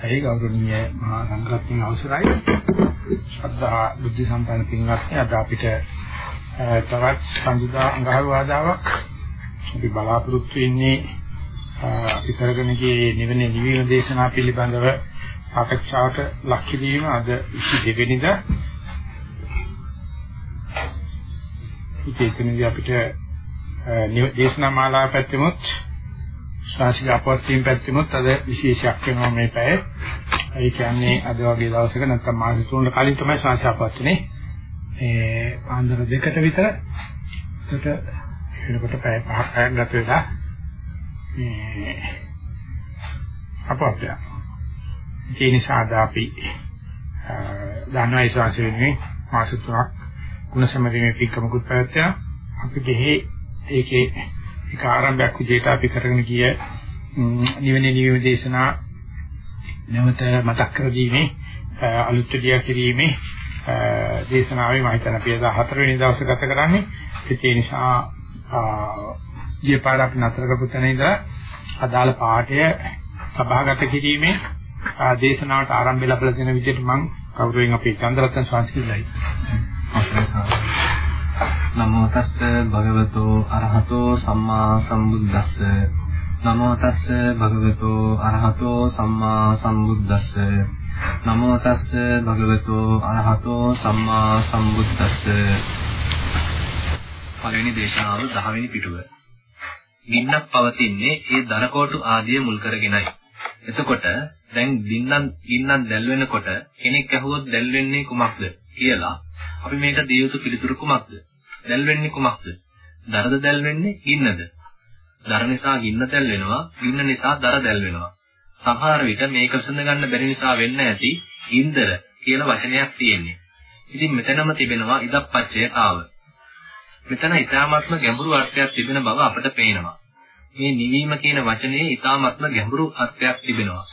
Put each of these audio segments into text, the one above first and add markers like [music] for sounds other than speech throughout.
ඒ ගෞරවනීය මහා සංඝරත්නයේ අවසරයි. ශ්‍රද්ධා බුද්ධ සම්පන්න පින්වත්නි අද අපිට තවත් සංවිධා අඟහරුවාදාවක් අපි බලාපොරොත්තු වෙන්නේ අපි කරගෙන ගියේ නිවන නිවීම දේශනා පිළිබඳව සාකච්ඡාවට ලක් කිරීම අද 22 වෙනිදා. ඉතින් අපිට දේශනා මාලාව පැත්තෙමුත් ශාස්ත්‍රීය අපවත්වීම් පැත්තෙමුත් අද විශේෂයක් වෙනවා මේ පැය. ඒ කියන්නේ අද වගේ දවසක නැත්නම් මාස තුනකට කලින් තමයි ශාස්ත්‍රීය අපවත්වනේ. ඒ පාන්දර දෙකට විතර එතකොට එනකොට පැය පහක් ගත වෙලා මේ අපවත්ය. ඒ නිසා අද අපි දන්වයි ශාස්ත්‍රීය වෙනුවෙන් මාස තුනක් ගුණ සමරීමේ පිටකමකුත් පැවැත්වුවා. අපි දෙහි ඒකේ ඒක ආරම්භයක් විදිහට අපි කරගෙන ගිය නිවෙනේ නිවීම දේශනා නැවත මතක් කර දීමේ අලුත් දියා කිරීමේ දේශනාවේ මම හිතන අපි 14 වෙනි දවසේ ගත කරන්නේ. ඒ නිසා ගිය පාර අපි නතර කරපු තැන ඉඳලා අදාළ පාඩය සභාගත කිරීමේ දේශනාවට ආරම්භය ලැබලා දෙන විදිහට මම කවුරුවෙන් අපේ චන්ද්‍රරත්න සංස්කෘතියයි අවසරයි නමෝ තස්ස භගවතෝ අරහතෝ සම්මා සම්බුද්දස්ස. නමෝ තස්ස භගවතෝ අරහතෝ සම්මා සම්බුද්දස්ස. නමෝ තස්ස භගවතෝ අරහතෝ සම්මා සම්බුද්දස්ස. පළවෙනි දේශනාව 10 වෙනි පිටුව. ගින්නක් පවතින්නේ ඒ දරකෝටු ආදිය මුල් කරගෙනයි. එතකොට දැන් ගින්නක් ගින්නක් දැල් වෙනකොට කෙනෙක් ඇහුවොත් දැල් වෙන්නේ කුමක්ද කියලා. අපි මේක දිය යුතු පිළිතුරු කුමක්ද? දැල් වෙන්නේ කුමක්ද? දරද දැල් වෙන්නේ ගින්නද? දර නිසා ගින්න දැල් වෙනවා, ගින්න නිසා දර දැල් වෙනවා. සමහර විට මේක විසඳ ගන්න බැරි නිසා වෙන්න ඇති ඉන්දර කියලා වචනයක් තියෙන්නේ. ඉතින් මෙතනම තිබෙනවා ඉදප්පච්චය ආව. මෙතන ඊ타මත්ම ගැඹුරු අර්ථයක් තිබෙන බව අපට පේනවා. මේ නිවීම කියන වචනේ ඊ타මත්ම ගැඹුරු අර්ථයක් තිබෙනවා.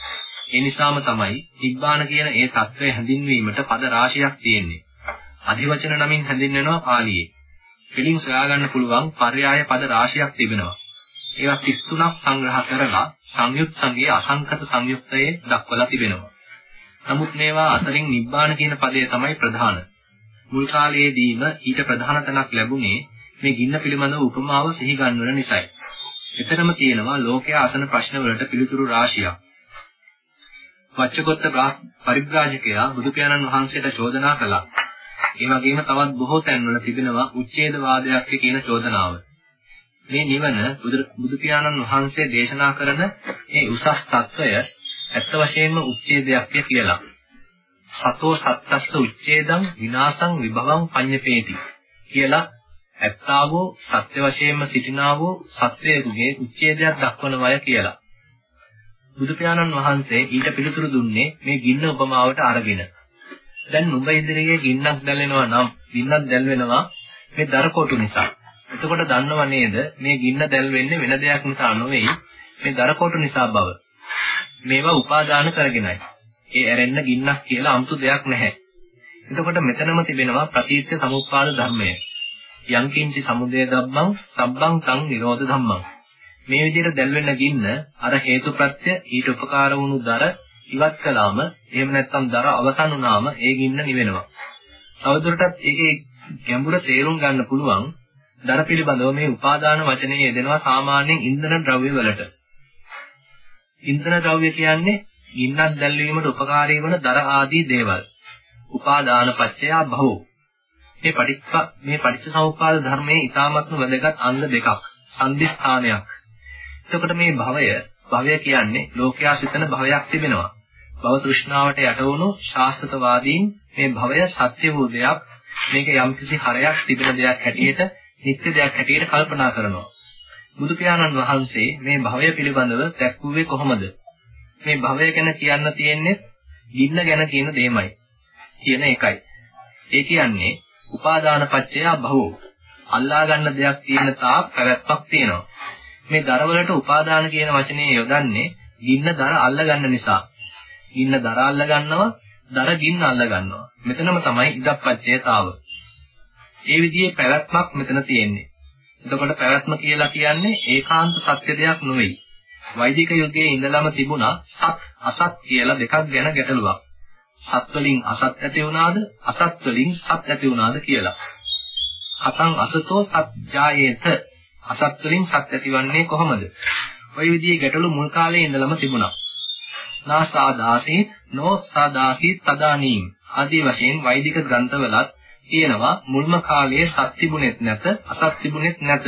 ඒ නිසාම තමයි නිබ්බාන කියන ඒ தත්වය හැඳින්වීමට පද රාශියක් තියෙන්නේ. අධිවචන නමින් හැඳින්වෙනවා පාලියේ. පිළිම සොයාගන්න පුළුවන් පర్యాయ පද රාශියක් තිබෙනවා. ඒවා 33ක් සංග්‍රහ කරලා සංයුත් සංගයේ අසංකත සංයුක්තයේ දක්වලා තිබෙනවා. නමුත් මේවා අතරින් නිබ්බාන කියන පදය තමයි ප්‍රධාන. මුල් කාලයේදීම ඊට ප්‍රධාන තැනක් ලැබුණේ මේ ගින්න පිළිබඳව උපමාව සිහි ගන්නවන නිසායි. එතරම් තියෙනවා ලෝකයා අසන ප්‍රශ්න වලට පිළිතුරු රාශියක්. වච්චකොත්ත පරිබ්‍රාජකයා බුදු පියාණන් වහන්සේට චෝදනා කළා. ඒ වගේම තවත් බොහෝ තැන්වල තිබෙනවා උච්ඡේදවාදයක් කියන චෝදනාව. මේ නිවන බුදු පියාණන් වහන්සේ දේශනා කරන මේ උසස් తত্ত্বය ඇත්ත වශයෙන්ම උච්ඡේදයක් කියලා. සතෝ සත්තස්ස උච්ඡේදං විනාසං විභවං පඤ්ඤපේති කියලා ඇත්තාවෝ සත්‍ය වශයෙන්ම සිටිනාවෝ සත්‍යයේ උච්ඡේදයක් දක්වනවාය කියලා. බුදු පියාණන් වහන්සේ ඊට පිළිතුරු දුන්නේ මේ ගින්න උපමාවට අරගෙන. දැන් නුඹ ඉදිරියේ ගින්නක් දැල්වෙනවා නම් ගින්නක් දැල්වෙනවා මේ දරකොටු නිසා. එතකොට දන්නව නේද මේ ගින්න දැල්වෙන්නේ වෙන දෙයක් නිසා නෙවෙයි මේ දරකොටු නිසා බව. මේවා උපාදාන කරගෙනයි. ඒ ඇරෙන්න ගින්නක් කියලා 아무තු දෙයක් නැහැ. එතකොට මෙතනම තිබෙනවා ප්‍රතිත්‍ය සමුප්පාද ධර්මය. යංකින්චි සමුදය ධම්මං සබ්බං තං නිරෝධ ධම්මං. මේ විදිහට දැල්වෙන ගින්න අර හේතුප්‍රත්‍ය ඊට උපකාර වුණු දර ඉවත් කළාම එහෙම නැත්නම් දර අවසන් වුණාම ඒ ගින්න නිවෙනවා. තවදුරටත් ඒකේ ගැඹුර තේරුම් ගන්න පුළුවන් දර පිළිබඳව මේ උපාදාන වචනේ යෙදෙනවා සාමාන්‍යයෙන් ඉන්ධන ද්‍රව්‍ය වලට. ඉන්ධන ද්‍රව්‍ය කියන්නේ ගින්නක් දැල්වීමට උපකාරී වන දර ආදී දේවල්. උපාදාන පත්‍ය භවෝ. මේ පටිච්ච මේ පටිච්චසමුප්පාද ධර්මයේ ඊ타මත්ම වැදගත් අංග දෙකක්. සම්දිස්ථානයක්. එතකොට මේ භවය භවය කියන්නේ ලෝකයා සිතන භවයක් තිබෙනවා. භව තෘෂ්ණාවට යට වුණු ශාස්ත්‍රවාදීන් මේ භවය සත්‍ය වූ දෙයක් මේක යම්කිසි හරයක් තිබෙන දෙයක් හැටියට නිත්‍ය දෙයක් හැටියට කල්පනා කරනවා. බුදු පියාණන් වහන්සේ මේ භවය පිළිබඳව දැක්වුවේ කොහොමද? මේ භවය ගැන කියන්න තියෙන්නේ ගින්න ගැන කියන දෙයමයි. කියන එකයි. ඒ කියන්නේ උපාදාන පත්‍ය භවෝ. අල්ලා ගන්න දෙයක් තියෙන තාක් පැවැත්මක් තියෙනවා. මේ දරවලට උපාදාන කියන වචනේ යොදන්නේ ගින්න දර අල්ල ගන්න නිසා. ගින්න දර අල්ල ගන්නවා, දර ගින්න අල්ල ගන්නවා. මෙතනම තමයි ඉදප්පච්චයතාව. ඒ විදිහේ පැවැත්මක් මෙතන තියෙන්නේ. එතකොට පැවැත්ම කියලා කියන්නේ ඒකාන්ත සත්‍ය දෙයක් නෙවෙයි. වෛදික යුගයේ ඉඳලම තිබුණා සත් අසත් කියලා දෙකක් ගැන ගැටලුවක්. සත් වලින් අසත් ඇති වුණාද අසත් වලින් සත් ඇති වුණාද කියලා. කතං අසතෝ සත් ජායේත අසත් වලින් සත් ඇතිවන්නේ කොහොමද? ওই විදිහේ ගැටලු මුල් කාලේ ඉඳලම තිබුණා. නාසාදාසී නොසාදාසී තදානීම් ආදී වශයෙන් වෛදික ග්‍රන්ථවලත් කියනවා මුල්ම කාලයේ සත් තිබුණෙත් නැත අසත් තිබුණෙත් නැත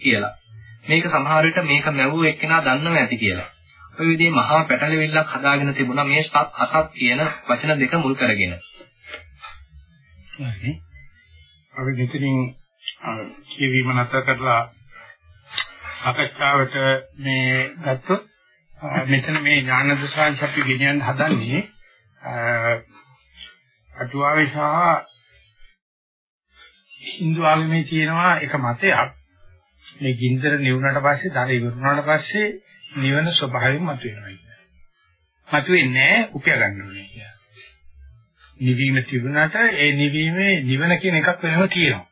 කියලා. මේක සමහර විට මේක මැවුව එක්කෙනා දන්නව ඇති කියලා. ඔය විදිහේ මහා පැටලෙවිල්ලක් හදාගෙන තිබුණා මේ සත් අසත් කියන වචන දෙක මුල් කරගෙන. හරි. අපි මෙතනින් කියවීම නැතර කරලා සාකච්ඡාවට මේ ගත්තොත් මෙතන මේ ඥාන දසාංශ අපි ගෙනියන්න හදන්නේ අටුවාවේ සහ හින්දු ආගමේ තියෙනවා එක මතයක් මේ ගින්දර නිවුනට පස්සේ දර ඉවරුනාට පස්සේ නිවන ස්වභාවයෙන් මතුවෙනවා කියන්නේ. මතුවෙන්නේ උපය ගන්න ඕනේ කියන්නේ. නිවීම තිබුණාට ඒ නිවීමේ නිවන කියන එකක් වෙනම කියනවා.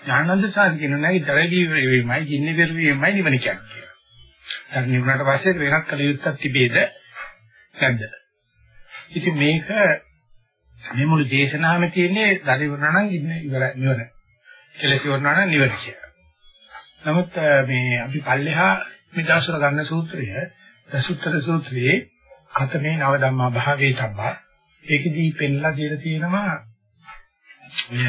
ඥානන්ද සාන් කියන නයි දරදී වීමයි ගින්නේ පෙරවීමයි නිවන කියන්නේ. දැන් නිවුනට පස්සේ වෙනත් කල යුත්තක් තිබේද? නැද්ද? ඉතින් මේක මේ මුළු දේශනාවෙම තියෙන්නේ දර ඉවරනා නම් ඉන්න ඉවර නිවන. කෙලෙස් ඉවරනා නම් නිවන කියලා. නමුත් මේ අපි පල්ලෙහා මේ දාසර ගන්න සූත්‍රය දසුත්තර සූත්‍රයේ කතමේ නව ධම්මා භාවේ තබ්බා ඒකෙදී පෙන්ලා දීලා තියෙනවා ඔය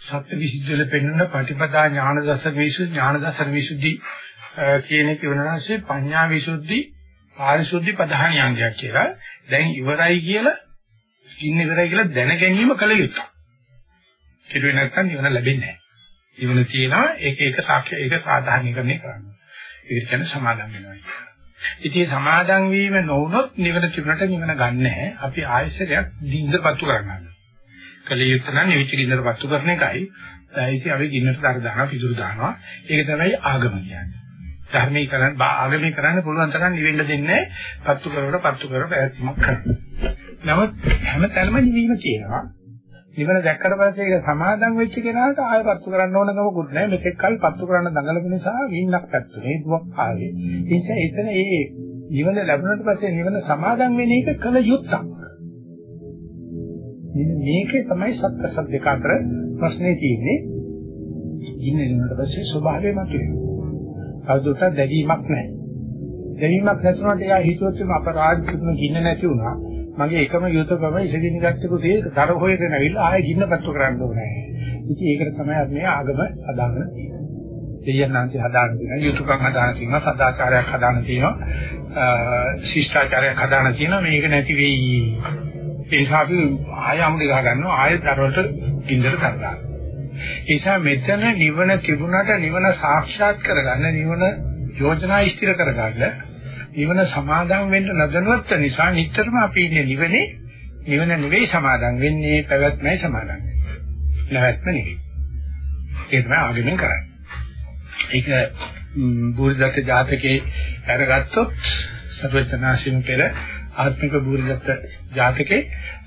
සත්‍ය විසුද්ධිවල පෙන්වන පටිපදා ඥාන දසක විසුද්ධි ඥාන දසක විසුද්ධි කියන එක වෙනවාසේ පඤ්ඤා විසුද්ධි පාරිශුද්ධි ප්‍රධාන ඥානයක් කියලා දැන් ඉවරයි කියලා ඉන්න ඉවරයි කියලා දැන ගැනීම කල යුතුයි. ඒක නැත්නම් නිවන ලැබෙන්නේ නැහැ. නිවන තියෙනවා ඒක ඒක සාක්ෂි ඒක සාධාරණීකරණය කරනවා. ඒක කියන්නේ සමාදම් වෙනවා කියන්නේ. ඉතින් සමාදම් වීම නොවුනොත් නිවන තිබුණට නිවන ගන්නෑ. අපි ආයශරයක් දින්දපත්තු කරගන්නවා. කල යුත්තේ නම් නිවිච්ච දින්දපත්තු කරන එකයි. ඉතින් අපි ගින්නට දර දානවා පිටුරු දානවා. ඒක තමයි ආගම කියන්නේ. ධර්මීකරණ ආගමී කරන්න පුළුවන් තරම් නිවෙන්න දෙන්නේ පත්තු කරවට පත්තු කරවට පැවැත්මක් කරනවා. නමුත් හැම තැනම නිවීම කියනවා. නිවන දැක්කට පස්සේ ඒක සමාදම් වෙච්ච කෙනාට ආයෙ පත්තු කරන්න ඕන ගමකුත් නැහැ. මෙතෙක් කල් පත්තු කරන්න දඟලපු නිසා වින්නක් පැත්තුනේ දුක් ආවේ. ඒ නිසා එතන ඒ නිවන ලැබුණාට පස්සේ නිවන සමාදම් වෙන එක කල යුත්තක්. මේකේ තමයි සත්‍ය සත්‍ය අතර ප්‍රශ්නේ තියෙන්නේ. ඉන්න නිවනට පස්සේ ස්වභාවය මතුවේ. කවුරුත් දැවීමක් නැහැ. දැවීමක් නැතුනට එයා හිතුවත් අපරාධ කරන ගින්න නැති වුණා. මගේ එකම යුතුයකම ඉසගිනි ගැට්ටකු තේ දර හොයගෙන ඇවිල්ලා ආයෙ ගින්න පත්තු කරන්න ඕනේ. ඉතින් ඒකට තමයි අපි මේ ආගම හදාගෙන දෙයයන්ාන්ති හදාගෙන තියෙනවා. යුතුයකම් හදාගෙන තියෙනවා. සදාචාරයක් හදාගෙන තියෙනවා. ශිෂ්ටාචාරයක් හදාගෙන තියෙනවා. මේක නැති වෙයි. ඒ නිසා අපි ආයෙ අමුඩි ගහ ගන්නවා. ආයෙ දරවලට ගින්නට කරනවා. ඒ නිසා මෙතන නිවන තිබුණාට නිවන සාක්ෂාත් කරගන්න නිවන යෝජනා ඉස්තිර කරගන්න නිවන සමාදන් වෙන්න නොදැනුවත් නිසා නිතරම අපි ඉන්නේ නිවනේ නිවන නෙවෙයි සමාදන් වෙන්නේ පැවැත්මයි සමාදන් වෙන්නේ. නැවැත්ම නෙවෙයි. ඒක තමයි ආගමෙන් කරන්නේ. ඒක බුද්ධත්ව ජාතකයේ අරගත්තොත් සර්වඥාසිම පෙර ආත්මික බුද්ධත්ව ජාතකේ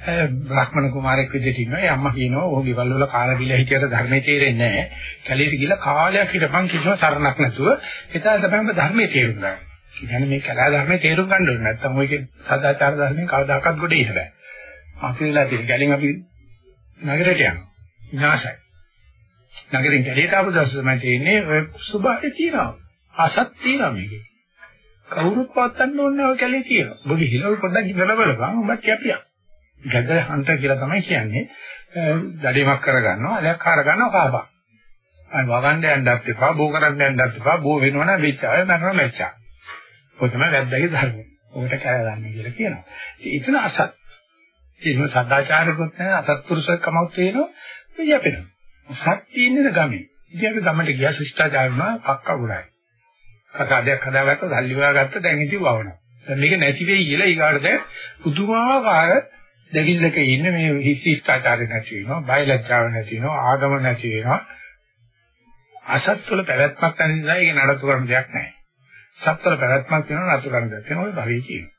බ්‍රාහ්මණ කුමාරයෙක් විදිහට ඉන්නවා. ඒ අම්මා කියනවා ඔහු ගෙවල් වල කාලා බිලා හිටියට ධර්මයේ තේරෙන්නේ නැහැ. කැලේට ගිහලා කාලයක් හිටපන් කිසිම සරණක් නැතුව එතන තමයි ඔබ ධර්මයේ තේරුම් ගන්න. කියන්නේ මේ කලා ධර්මයේ තේරුම් ගන්න ඕනේ. නැත්තම් ඔයගේ සදාචාර ධර්මයෙන් කවදාකවත් ගොඩ එන්න බෑ. අපි වෙලා තියෙන ගැලින් අපි නගරයට යනවා. විනාශයි. නගරින් කැලේට ආපු දවස් තමයි තියෙන්නේ ඔය සුභාය තියෙනවා. අසත් තියෙනවා මේකේ. කවුරුත් පවත්තන්න ඕනේ ඔය කැලේ තියෙනවා. ඔබ ගිහිලා පොඩ්ඩක් ඉඳලා බලපන් ඔබ කැපියක්. ගැදර හන්ට කියලා තමයි කියන්නේ. දඩේමක් කරගන්නවා, අලයක් කාර ගන්නවා කාපා. අය වගන්න යන්නත් එපා, බෝ කරන්න යන්නත් එපා, බෝ වෙනවනම් වෙච්චාය මරණ මෙච්චා. ඔය තමයි වැද්දාගේ ධර්මය. ඔකට කෑගන්නේ කියලා කියනවා. ඉතින් අසත්. ඒක සදාචාරකුත් නැහැ, අසත්පුරුෂකමක් තියෙනවා, යපෙනවා. සත් තියෙන්නේ ගමේ. ඉතින් අපි ගමට ගියා ශිෂ්ටාචාර වුණා, පක්ක වුණායි. කතාවක් හදාගත්තා, සල්ලි හොයාගත්තා, දැන් ඉතින් වවනවා. දැන් මේක නැති වෙයි කියලා ඊගාට දැන් පුදුමාකාර දෙවිල්ලක ඉන්නේ මේ හිස්සිස්තාචාරය නැති වෙනවා, බයලජ්ජාව නැති වෙනවා, ආගම නැති වෙනවා. අසත්වල පැවැත්මක් නැති නිසා ඒක නඩත්තු කරන්න දෙයක් නැහැ. සත්වල පැවැත්මක් වෙනවා නඩත්තු කරන්න දෙයක් වෙනවා ඔය භවී කියනවා.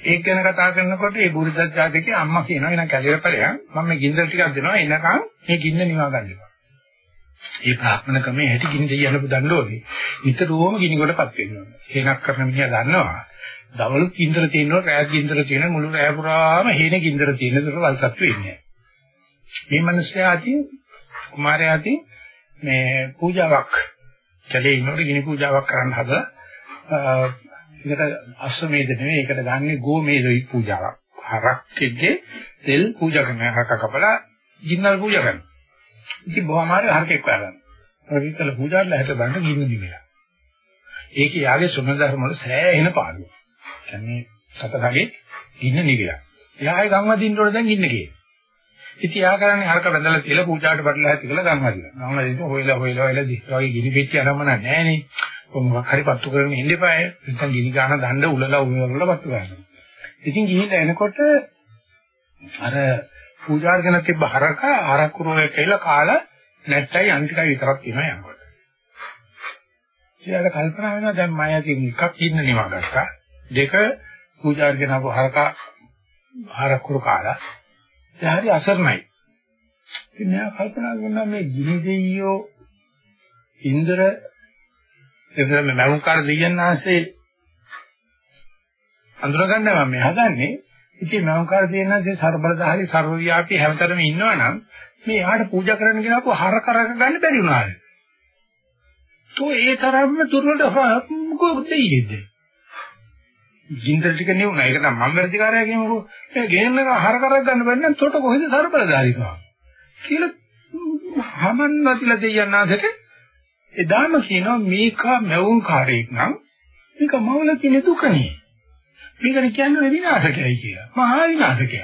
ඒක ගැන කතා කරනකොට මේ බුරුද්දත් ජාතකයේ අම්මා කියනවා එන කැලියර ඵලයන් මම මේ ගින්දර ටිකක් දෙනවා එනකන් මේ ගින්න නිවා ගන්නවා. ඒ ප්‍රාර්ථනා ක්‍රමයේ හැටි ගිනි දෙයන්න පුදන්න ඕනේ. නිතරම ගිනි කොටපත් වෙනවා. හේනක් කරන මිනිහා දන්නවා. දවලු කින්දර තියෙනවා, රාත් කින්දර තියෙන මුළු රෑ පුරාම හේන කින්දර තියෙන සුර වල්සත් වෙන්නේ. මේ මිනිස්යා අතින් කුමාරයා අතින් මේ පූජාවක් කැලේ ඉන්නකොට ගිනි පූජාවක් කරන්න හදලා ඒකට අශ්වමේධ නෙවෙයි ඒකට ගන්නේ ගෝමේධ පූජාවක්. හරක්කෙගේ තෙල් පූජා කරන හරක කපලා ගින්නල් පූජා කරනවා. ඉතින් බොහොම අමාරු හරකෙක් වගන්න. හරිකල පූජාවල හැට බඳ ගින්න දිවිලා. ඒකේ යාගේ සුමදර්ම වල සෑහෙන පාළුව. කියන්නේ සතරගේ ගින්න නිවිලා. එයායි ගම් වදින්න ඕන දැන් ගින්න ගියේ. ඉතින් යා කරන්නේ හරක බඳලා කියලා පූජාවට බඩලා ඇති කියලා ගම් වදිනවා. ගම් වදින්න හොයලා හොයලා හොයලා දිස්ත්‍රාගේ ගිනි පෙට්ටිය අරමුණ නැහැනේ. මොකක් හරි පත්තු කරගෙන ඉන්න එපාය. නැත්නම් ගිනි ගන්න දණ්ඩ උලලා උලලා පත්තු ගන්නවා. ඉතින් ගිහිල්ලා එනකොට අර පූජාර්ගන තිබ්බ හරක ආරක්කු රෝගය කියලා කාලා නැට්ටයි අන්තිකයි විතරක් තියෙනවා යනකොට. ඊළඟ කල්පනා වෙනවා දැන් මම යකින් එකක් ඉන්න නිවා ගත්තා. දෙක පූජාර කෙනාව හරකා හරකුරු කාලා ඒ හරි අසරණයි. ඉතින් මම කල්පනා කරනවා මේ ගිනි දෙයියෝ ඉන්ද්‍ර එතන මනුකාර දෙයයන් ආසේ අඳුරගන්න මම හදන්නේ ඉතින් මනුකාර දෙයයන් ආසේ ਸਰබලදාහරි ਸਰවව්‍යාපී හැමතරම ඉන්නවනම් මේ යාට පූජා කරන්න කියනකොට හර කරක ගන්න බැරි වුණාද? તો ඒ තරම්ම දුර්වල දෙයියෙද? ජීන්දර ටික නෙවුණා. ඒක නම් මම වැඩිකාරයා කියමුකෝ. ඒ ගේන්න හර කරක ගන්න බැරි නම් තොට කොහෙද ਸਰබලධාරීකම? කියලා හමන්නතිල දෙයන්නාසට එදාම කියනවා මේක මෞංකාරයෙක් නම් මේක මවල තියෙන දුකනේ. මේකට කියන්නේ විනාශකයයි කියලා. මහා විනාශකය.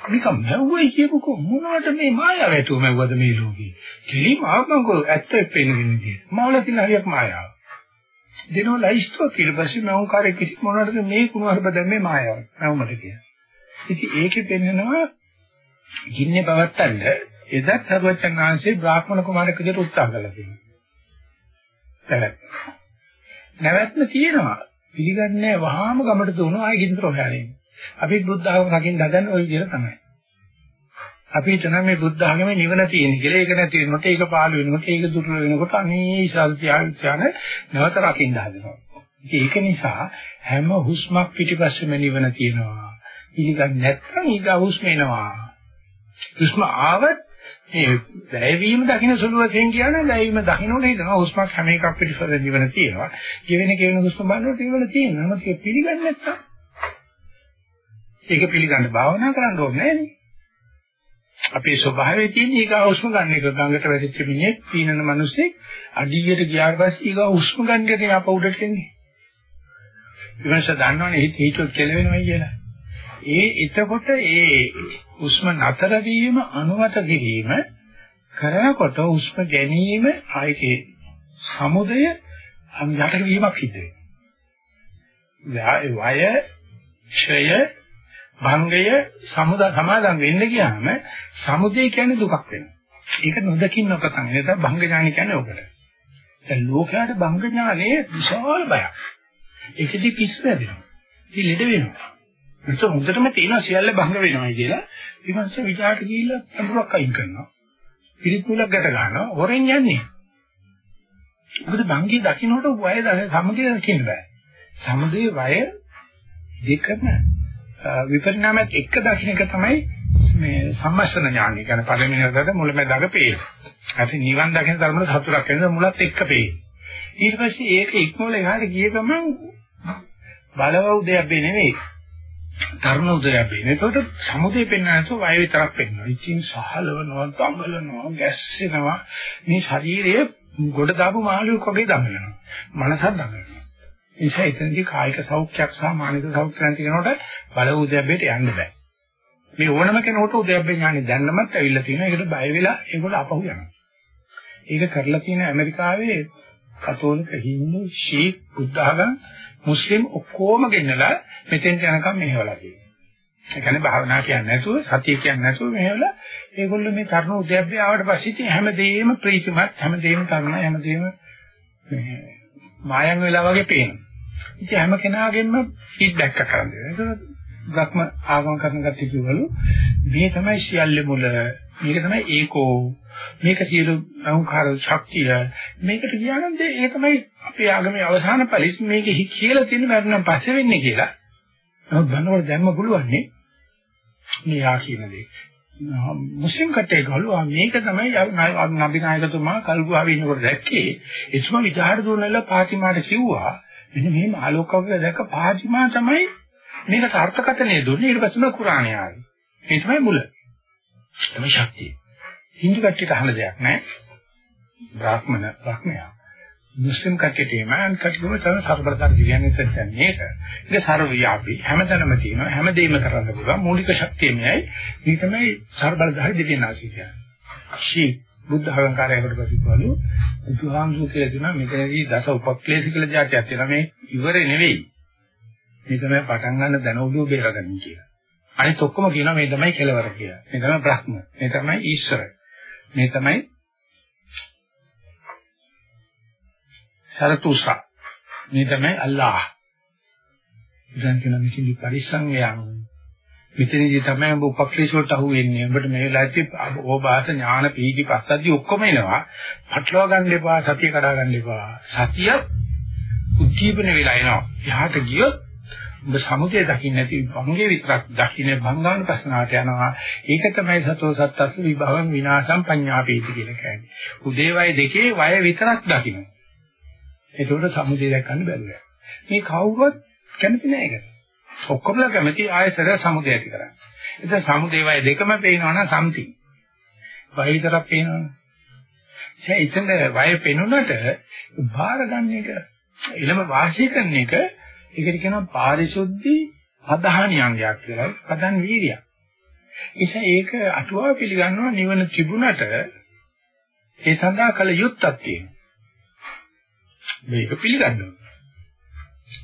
මේක මැව්වයි කියපුකෝ මොනවට මේ මායාව ඇතුව මැව්වද මේ ලෝකේ. කෙලිම ආපංකෝ ඇත්ත පෙන්වෙන්නේ විදිය. මවල තියෙන හරියක් මායාව. දෙනෝ ලයිස්ටෝ කියලා පස්සේ මම කාර්ය කිසි මොනවටද මේ කුණු අරබ දැම්මේ මායාව. මැවුමට කියලා. ඉතින් ඒකේ පෙන්නනවා ගින්නේ පවත්තන්න එදත් සර්වචන් වහන්සේ බ්‍රාහ්මණ කුමාරයෙක් විදිහට උත්සාහ කළා කියනවා. නැවැත්ම තියෙනවා. පිළිගන්නේ වහාම ගමට දුවනවා ආයෙ ගින්දර හොයාගෙන. අපි බුද්ධ ආගම රකින්න හදන්නේ ওই විදිහට තමයි. අපි හිතන මේ බුද්ධ ආගමේ නිවන තියෙන කියලා ඒක නැති වෙනකොට ඒක පාළු වෙනකොට ඒක දුර්වල වෙනකොට අනේ ඉසල් ත්‍යාග නැවත රකින්න හදනවා. ඒක නිසා හැම හුස්මක් පිටිපස්සෙම නිවන තියෙනවා. පිළිගන්නේ නැත්නම් ඊග හුස්ම එනවා. හුස්ම ආවත් මේ වැයවීම දකින්න සුළු වශයෙන් කියන්නේ වැයවීම දකින්නට හිතනවා හුස්මක් හැම එකක් පිටිපස්ස ජීවන තියෙනවා. ජීවෙන කෙවෙන හුස්ම බලනකොට ජීවන තියෙනවා. නමුත් ඒක පිළිගන්නේ නැත්තම් ඒක පිළිගන්න භාවනා කරන්න ඕනේ නෑනේ. අපේ ස්වභාවයේ තියෙන ඊගා හුස්ම ගන්න එක ගඟට වැටිච්ච මිනිහෙක් පීනන මිනිස්සෙක් අඩියට ගියාට පස්සේ ඊගා හුස්ම ගන්න එක අප උඩට එන්නේ. ඉවන්ස දන්නවනේ හිත හිතුව කෙලවෙනවයි කියලා. ඒ එතකොට ඒ හුස්ම නතර වීම අනුමත කිරීම කරනකොට හුස්ම ගැනීම ආයේ සමුදය යට වීමක් සිද්ධ වෙනවා. වය ඡය භංගය සමුද සමාදම් වෙන්න ගියාම සමුදය කියන්නේ දුකක් වෙනවා. ඒක නොදකින්න ඔක තමයි. ඒක භංග ඥාන කියන්නේ ඔකට. දැන් ලෝකයට භංග ඥානේ විශාල බයක්. ඒකදී පිස්සු වැදෙනවා. ඉතින් ලෙඩ වෙනවා. ඒක හොඳටම තියෙනවා සියල්ල භංග වෙනවා කියලා. ඊමණස විචාරට ගිහිල්ලා අඳුරක් අයින් කරනවා. පිරිත් මුලක් ගැට ගන්නවා. හොරෙන් යන්නේ. මොකද භංගී දකින්නට වය සමගිය දකින්න බෑ. සමුදේ වය දෙකම විපරිණාමයත් එක්ක දකින්න එක තමයි මේ සම්මස්සන ඥානය. කියන්නේ පළවෙනි හදට මුලමෙදාග පේන. අපි නිවන් දකින්න තරමට සතුටක් වෙනවා මුලත් එක්ක පේන. ඊට පස්සේ ඒක ඉක්මවල එහාට ගිය ගමන් බලව උදයබ්බේ නෙවෙයි. තරුණ උදයබ්බේ. එතකොට සමුදේ පෙන්වන්න නැතුව වය විතරක් පෙන්වනවා. ඉතින් සහලවනවා, දඟලනවා, ගැස්සෙනවා. මේ ශරීරයේ ගොඩ දාපු මාළුවෙක් වගේ දඟලනවා. මනසත් දඟලනවා. නිසා එතනදී කායික සෞඛ්‍යයක් සහ මානසික සෞඛ්‍යයන් තියෙනකොට බල උද්‍යප්පයට යන්න බෑ. මේ ඕනම කෙනෙකුට උද්‍යප්ප ඥානෙ දැන්නමත් ඇවිල්ලා තියෙනවා. ඒකට බය වෙලා ඒගොල්ලෝ අපහු යනවා. ඒක කරලා තියෙන ඇමරිකාවේ කතෝලික හින්දු ශීක් බුද්ධඝම මුස්ලිම් ඔක්කොම ගෙන්නලා මෙතෙන් යනකම් මෙහෙවලා තියෙනවා. ඒ කියන්නේ භාවනා කියන්නේ නැතුව සතිය කියන්නේ නැතුව මෙහෙවල ඒගොල්ලෝ මේ තරුණ උද්‍යප්පය ආවට පස්සේ ඉතින් හැමදේම ප්‍රීතිමත් හැමදේම තරුණයි හැමදේම මේ මායම් වෙලා වගේ පේනවා. ඉතින් හැම කෙනාගෙම ෆීඩ්බැක් එකක් කරන් දෙනවා. ඒක බ්‍රහ්ම ආගම කරන කට්ටිය කිව්වලු මේ තමයි සියල්ල මුල. මේක තමයි ඒකෝ මේක සියලු අහංකාර ශක්තිය මේකට කියනනම් ඒ තමයි අපේ ආගමේ අවසාන ඵලිස් මේක කියලා තියෙන මරණම් පස්සේ වෙන්නේ කියලා. නමුත් බනවල දැම්ම පුළුවන් නේ. මේ යා කියන දේ. මුස්ලිම් කටේ ගලුවා මේක තමයි නබිනායකතුමා කල්ගුවාවේ ඉන්නකොට දැක්කේ එතුම විචාර දුන්නලා පාතිමාට කිව්වා මෙන්න මෙහෙම ආලෝකවල දැක පාතිමා තමයි මේකට අර්ථකථනය දුන්නේ. ඊට පස්සේ කුරාණේ ආවේ. ඒ තමයි මුල. තමයි ශක්තිය. හින්දු කට්ටියට අහන දෙයක් නෑ. බ්‍රාහ්මණ බ්‍රාහ්මයා. මුස්ලිම් කට්ටියට එමන් කට්ටියම තමයි සර්බලතර කියන්නේ සත්‍යන්නේ මේක. ඒක. සර්වව්‍යාපී හැමතැනම තියෙනවා. හැමදේම කරන්න පුළුවන්. මූලික ශක්තිය මෙයයි. මේ තමයි සර්බලධාරී දෙවියන්ාසී කියන්නේ. ශී බුද්ධ අහංකාරයකට ප්‍රතිපලු බුදුහාමුදුරු කියලා දෙනවා මෙතනදී දස උපක්ලේශ කියලා જાතියක් තියෙනවා මේ ඉවරේ නෙවෙයි. මේ තමයි පටන් ගන්න දැන උඩුව බේරගන්න කියලා. අනිත් ඔක්කොම කියනවා මේ තමයි කෙලවර කියලා. මේ තමයි බ්‍රහ්ම. මේ තමයි ඊශ්වර. මේ තමයි සරතුසා මේ තමයි අල්ලාහ් දැන් කියන විසින්දි පරිස්සම් වේයන් මෙතනදී තමයි ඔබ උපක්ලේශ වලට අහු වෙන්නේ. ඔබට මේ වෙලාවේදී ඕබාස ඥාන පීති පස්සද්ධි ඔක්කොම එනවා. පටලවා ගන්න එපා සතිය කඩා ගන්න එපා. සතිය උද්දීපන වෙලා එනවා. එහාට ගියොත් ඔබ සමුදය දකින්න නැති භංගේ විතරක් දකින්න භංගාන ප්‍රශ්නාවට යනවා. ඒක තමයි සතෝ සත්තස්ස විභවං විනාශං පඤ්ඤාපේති කියලා කියන්නේ උදේවය දෙකේ වය විතරක් දකින්න ඒකෝට සමුදේ දැක්කන්න බැහැ. මේ කවුරුවත් කැමති නෑ ඒකට. ඔක්කොමලා කැමති ආයසර සමුදේ ඇති කරන්නේ. එතන සමුදේ වය දෙකම පේනවනම් සම්ති. වය විතරක් පේනවනේ. ඒ ඉතින් වය පෙනුනට බාර ගන්න එක ඊළම වාසිය කරන එක ඒකට කියනවා පාරිශුද්ධි අධහානියංගයක් කියලා. පදන් වීර්යය. එيشා ඒක අටුවාව පිළිගන්නවා නිවන තිබුණට ඒ සඳහා කල යුත්තක් තියෙනවා. මේක පිළිගන්නවා.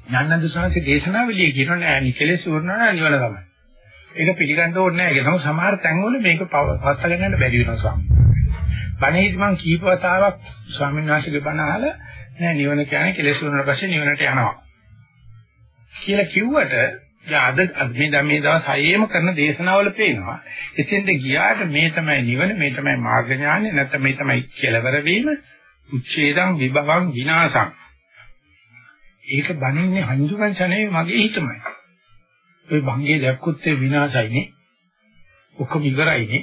ඥානන්ද සාංශේ දේශනාවලිය කියනවා නෑ නිකලෙස් වුණා නිවන තමයි. ඒක පිළිගන්න ඕනේ නෑ. ඒක තමයි සමහර තැන්වල මේක පවත්වාගෙන යන්න බැරි වෙනවා ස්වාමීන් වහන්සේ. බණේදි මං කීප වතාවක් ස්වාමීන් වහන්සේගේ බණ අහලා නෑ නිවන කියන්නේ කෙලෙස් වුණාට පස්සේ නිවනට යනවා. කියලා කිව්වට අද මේ මේ දවස් හයේම කරන දේශනාවල පේනවා. එතෙන්ට ගියාට මේ තමයි නිවන, මේ තමයි මාර්ග ඥානෙ, නැත්නම් මේ තමයි කෙලවර වීම, උච්ඡේදං විභවං විනාශං. ඒක බණින්නේ හඳුන්වන්නේ මගේ හිතමයි. ওই භංගේ දැක්කොත් ඒ විනාශයිනේ. ඔක්කොම ඉවරයිනේ.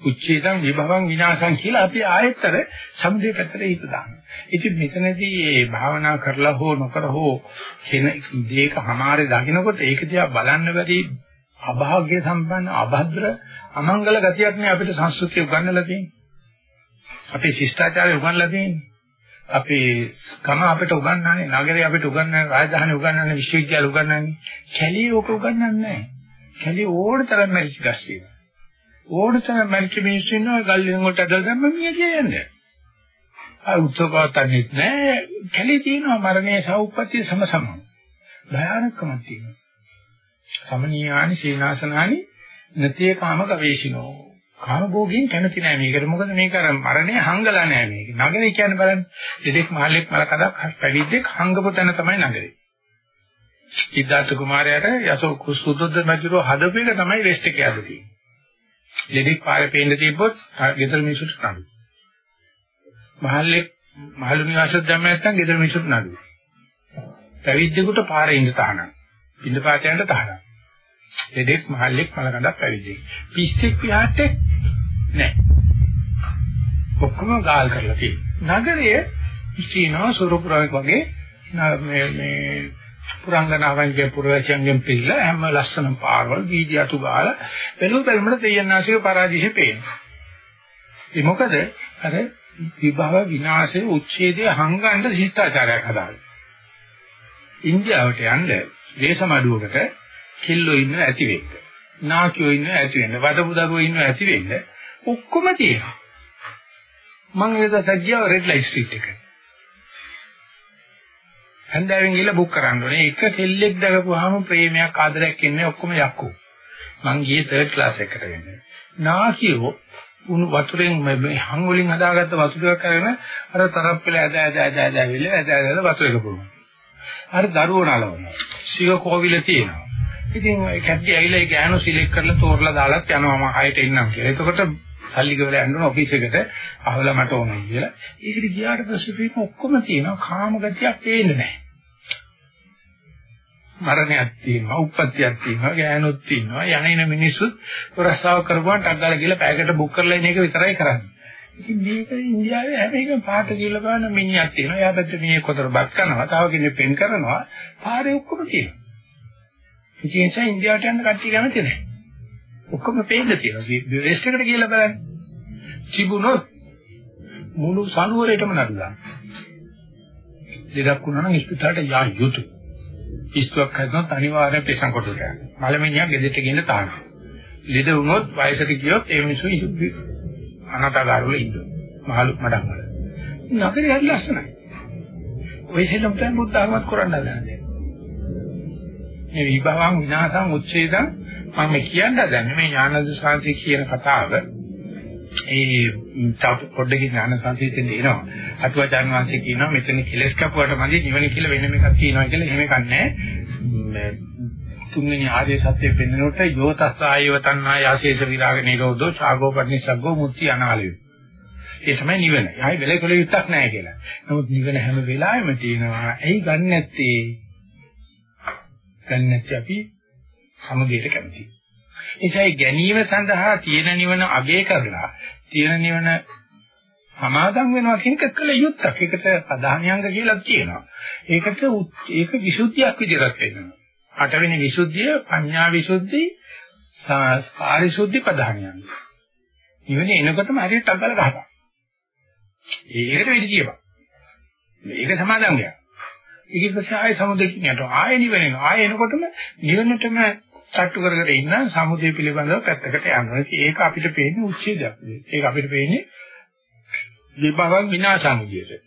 උච්ඡේදං විභවං විනාශං කියලා අපි ආයතර සම්දේ පැත්තට හිත දානවා. ඉතින් මෙතනදී මේ භාවනා කරලා හෝ නොකර හෝ කෙන දෙයක හමාරේ දකින්නකොට ඒක දිහා බලන්න බැරි අභාග්‍ය සම්පන්න අභද්‍ර අමංගල ගතියක් නේ අපිට සංස්කෘතිය උගන්වලා තියෙන්නේ. අපේ ශිෂ්ටාචාරය උගන්ලා තියෙන්නේ. අපේ කම අපිට උගන්වන්නේ, නගරේ අපිට උගන්වන්නේ, රාජධානි උගන්වන්නේ, විශ්වවිද්‍යාල උගන්වන්නේ. කැලේ ඕක උගන්වන්නේ නැහැ. කැලේ ඕන තරම් මැරිච්ච ගස් තියෙනවා. ඕන තරම් මැරිච්ච මිනිස්සු ඉන්නවා ගල්ලෙන් වලට ඇදලා දැම්ම මිය කියන්නේ. ආ උත්සවපතන්නේ නැහැ. කැලේ තියෙනවා මරණය සෞපත්‍ය සමසම. භයානකමක් තියෙනවා. සමනීයානි සීනාසනානි නතිය කාම ගවේෂිනෝ කාමභෝගයෙන් කැමති නෑ මේකට. මොකද මේක අර මරණය හංගලා නෑ මේක. නගරේ කියන්නේ බලන්න. දෙදෙක් මහල්ලෙක් මල කඩක් පැවිද්දෙක් හංගපු තැන තමයි නගරේ. සිද්ධාර්ථ කුමාරයාට යසෝ කුසුදුද්ද මැජරෝ හදපු එක තමයි වෙස්ට් එකේ අද තියෙන්නේ. දෙදෙක් පාරේ පේන්න තිබ්බොත් ගෙදර මිනිස්සුන්ට නඩු. මහල්ලෙක් මහලු නිවාසයක් දැම්ම නැත්නම් ගෙදර මිනිස්සුන්ට නඩු. පැවිද්දෙකුට පාරේ ඉඳ තහනම්. ඉඳ පාත යන්න තහනම්. දෙදෙක් මහල්ලෙක් මලකඳක් පැවිදි. පිස්සෙක් පියාට නෑ. ඔක්කොම ගාල් කරලා තියෙනවා. නගරයේ ඉතිනවා සුරපුරාවක් වගේ මේ මේ පුරංගනාවන්ගේ පුරවැසියන්ගෙන් පිළිලා හැම ලස්සන පාරවල් වීදි අතු ගාලා බැලු බැලමට දෙයන්නාසික පරාජිෂේ පේනවා. ඒ මොකද අර විභව විනාශයේ උච්ඡේදයේ හංගන්න ශිෂ්ටාචාරයක් හදාගන්න. ඉන්දියාවට යන්න දේශමඩුවකට කෙල්ලෝ ඉන්න ඇති වෙන්න. නාකියෝ ඉන්න ඇති වෙන්න. වදපු දරුවෝ ඉන්න ඇති වෙන්න. ඔක්කොම තියෙනවා. මම ඒ දවස් ගියා රෙඩ් ලයිට් ස්ට්‍රීට් එක. හන්දාවෙන් ගිහලා බුක් කරන්න ඕනේ. එක කෙල්ලෙක් දැකපුවාම ප්‍රේමයක් ආදරයක් ඉන්නේ ඔක්කොම යක්කෝ. මං ගියේ තර්ඩ් ක්ලාස් එකට වෙන්නේ. නාකියෝ උණු වතුරෙන් මේ හං වලින් හදාගත්ත වතුරක් කරගෙන අර තරප් වෙලා ඇද ඇද ඇද ඇද ඇවිල්ලා ඇද ඇද වතුර එක පුරුම. අර දරුවෝ නලවනවා. සිව කෝවිල තියෙනවා. ඉතින් ඒ කැට්ටි ඇවිල්ලා ඒ ගෑනු සිලෙක්ට් කරලා තෝරලා දාලත් යනවා මම හයට ඉන්නම් කියලා. එතකොට සල්ලි ගෙවලා යන්න ඕන ඔෆිස් එකට අහවලා මට ඕනයි කියලා. ඒකට ගියාට පස්සේ මේක ඔක්කොම තියෙනවා කාම ගතියක් පේන්නේ නැහැ. මරණයක් තියෙනවා, උප්පත්තියක් තියෙනවා, ගෑනුත් තියෙනවා. යනින මිනිස්සුත් රස්සාව කරපුවාන් ටක් ගාලා ගිහලා පැයකට බුක් කරලා ඉන්න එක විතරයි කරන්නේ. ඉතින් මේක ඉන්දියාවේ හැම එකම පාට කියලා බලන මිනිහක් තියෙනවා. එයා පැත්තේ මිනිහෙක් කොතර බත් කරනවා, තව කෙනෙක් පෙන් කරනවා. පාරේ ඔක්කොම තියෙනවා. ඉතින් ඒ නිසා ඉන්දියාවට යන්න කට්ටිය කැමති නැහැ. ඔක්කොම පේන්න තියෙනවා. වෙස්ට් එකට ගිහලා බලන්න. තිබුණොත් මුළු සනුවරේටම නඩුලා. ලෙඩක් වුණා නම් ඉස්පිතාලට යා යුතුයි. පිස්සුවක් හැදුනොත් අනිවාර්යයෙන් පෙසන් කොටට යනවා. මලමිනියා ගෙදරට ගෙන්න තානවා. ලෙඩ වුණොත් වයසට ගියොත් ඒ මිනිස්සු අනාථාගාරවල ඉන්නවා. මහලු මඩම් වල. නගරේ හරි ලස්සනයි. ඔය සෙල්ලම් තමයි බුද්ධ ආගමත් කරන්න හදන්නේ. මේ විභවං විනාශං උච්ඡේදං මම කියන්න හදන්නේ මේ ඥානද සාන්ති කියන කතාව ඒ පොඩ්ඩකින් ඥාන සංසිතෙන් එනවා. අතුවාචාන් වහන්සේ කියනවා මෙතන කෙලස් කපුවට මදි නිවන කියලා වෙනම එකක් තියෙනවා කියලා එහෙම කන්නේ මේ තුන්වෙනි ආර්ය සත්‍ය පෙන්වනකොට යෝතස් ආයව තණ්හා යාසේස විරාග නිරෝධෝ ඡාගෝ පරිනිසග්ගෝ මුක්ති අනාලය. ඒ තමයි නිවන. යයි වෙලකල යුක්තක් නැහැ කියලා. නමුත් නිවන හැම වෙලාවෙම තියෙනවා. ඇයි ගන්න නැත්තේ? ගන්න නැත්තේ අපි සමුදේට කැමතියි. එනිසා ගැනීම සඳහා තියෙන නිවන අගය කරලා තියෙන නිවන සමාදම් වෙනවා කියන එක කළ යුත්තක්. ඒකට ප්‍රධානියංග කියලා කියනවා. ඒකට ඒක විසුද්ධියක් විදිහට වෙනවා. අටවෙනි විසුද්ධිය පඤ්ඤා විසුද්ධි පාරිශුද්ධි ප්‍රධානියංග. නිවන එනකොටම හරියට අගල ගහපන්. ඒකට වෙඩි කියපන්. මේක සමාදම් වෙනවා. ඊට පස්සේ ආයෙ සමුදෙකින් යනවා. ආයෙ නිවෙන. ආයෙ එනකොටම නිවනටම තට්ටු කර කර ඉන්න සමුදේ පිළිබඳව පැත්තකට යනවා. ඒක අපිට පේන්නේ උච්ඡේදයක්. ඒක අපිට පේන්නේ විභවං විනාශං විදියට.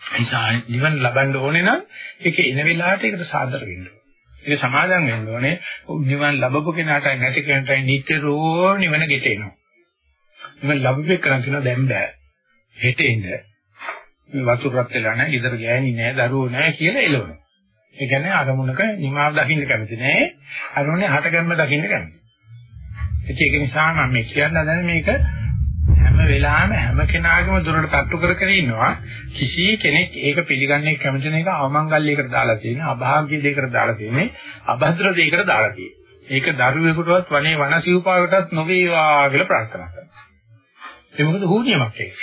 නිසා නිවන ලබන්න ඕනේ නම් ඒක එන වෙලාවට ඒකට සාදර වෙන්න ඕනේ. ඒක සමාදම් වෙන්න ඕනේ. නිවන ලැබපු කෙනාටයි නැති කෙනාටයි නිතරම නිවන ගෙතෙනවා. නිවන ලැබුවේ කරන් කියන දැන් බෑ. හෙට එන්න. මේ වතුර රත් වෙලා නැහැ, ඊතර ගෑණි නැහැ, දරුවෝ නැහැ කියලා එළවනවා. ඒ කියන්නේ අරමුණක නිමාව දකින්න කැමති නෑ. අරමුණේ හටගන්න දකින්න කැමති. ඒක නිසා මම මේ කියන්න හදන්නේ මේක හැම වෙලාවෙම හැම කෙනාගේම දුරට තට්ටු කර කර ඉන්නවා. කිසි කෙනෙක් ඒක පිළිගන්නේ කැමති නැක අවමංගල්‍යයකට දාලා තියෙන, අභාග්‍ය දෙයකට දාලා තියෙන්නේ, අභද්‍ර දෙයකට දාලා තියෙන්නේ. ඒක දරුවෙකුටවත් වනේ වනසිව්පාවටත් නොවේවා කියලා ප්‍රාර්ථනා කරනවා. ඒ මොකද හුනියමක් ඒක.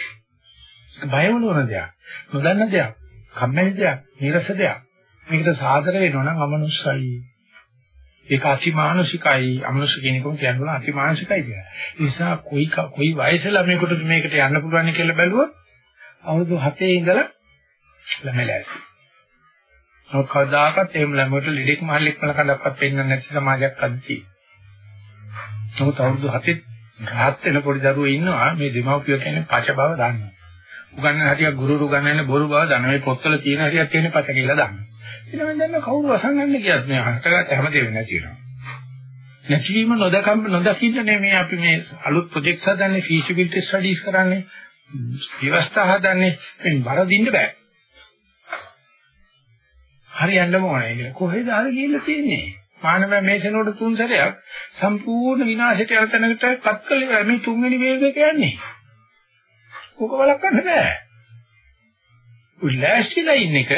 බය වුණොන දෙයක්, නොදන්න දෙයක්, කම්මැලි දෙයක්, නිරස දෙයක්. මේකට සාදර වෙනවා නම් අමනුස්සයි. ඒක අතිමානුෂිකයි. අමනුෂ්‍ය කෙනෙකුම කියනවා අතිමානුෂිකයි කියලා. ඒ නිසා කොයි කොයි වයසේ ළමයෙකුට මේකට යන්න පුළුවන් කියලා බැලුවොත් අවුරුදු 7 ඉඳලා ළමයිලාසි. ඔව් කවදාකවත් එහෙම ළමයට ලෙඩෙක් මහල්ලෙක් මල කඩක්වත් පෙන්වන්නේ නැති සමාජයක් අද්දී. නමුත් අවුරුදු 7 රහත් වෙන පොඩි දරුවෝ ඉන්නවා මේ දෙමව්පියෝ කියන්නේ පච බව දන්නවා. උගන්නන හැටියක් ගුරුරු උගන්නන්නේ බොරු බව දන්නවා. මේ පොත්වල තියෙන හැටියක් කියන්නේ පච කියලා දන්නවා. ඊළඟ දැන් කවුරු අසංගන්න කියත් මේ හටගත්ත හැමදේම නැති වෙනවා. නැතිවීම නොදකම් නොදකින්න නෙමෙයි අපි මේ අලුත් ප්‍රොජෙක්ට්ස් හදන්නේ feasibility studies කරන්නේ විවස්ථා හදන්නේ මේ වරදින්න බෑ. හරියන්නම ඕනේ කියලා. කොහෙද අර ගිහිල්ලා තියෙන්නේ? මානව මේසනෝඩ තුන් සැරයක් සම්පූර්ණ විනාශයට යන තැනකට පත් කළේ මේ තුන්වෙනි වේව් එක යන්නේ. ඕක වළක්වන්න බෑ. උල්ලාස්තිලා ඉන්න එක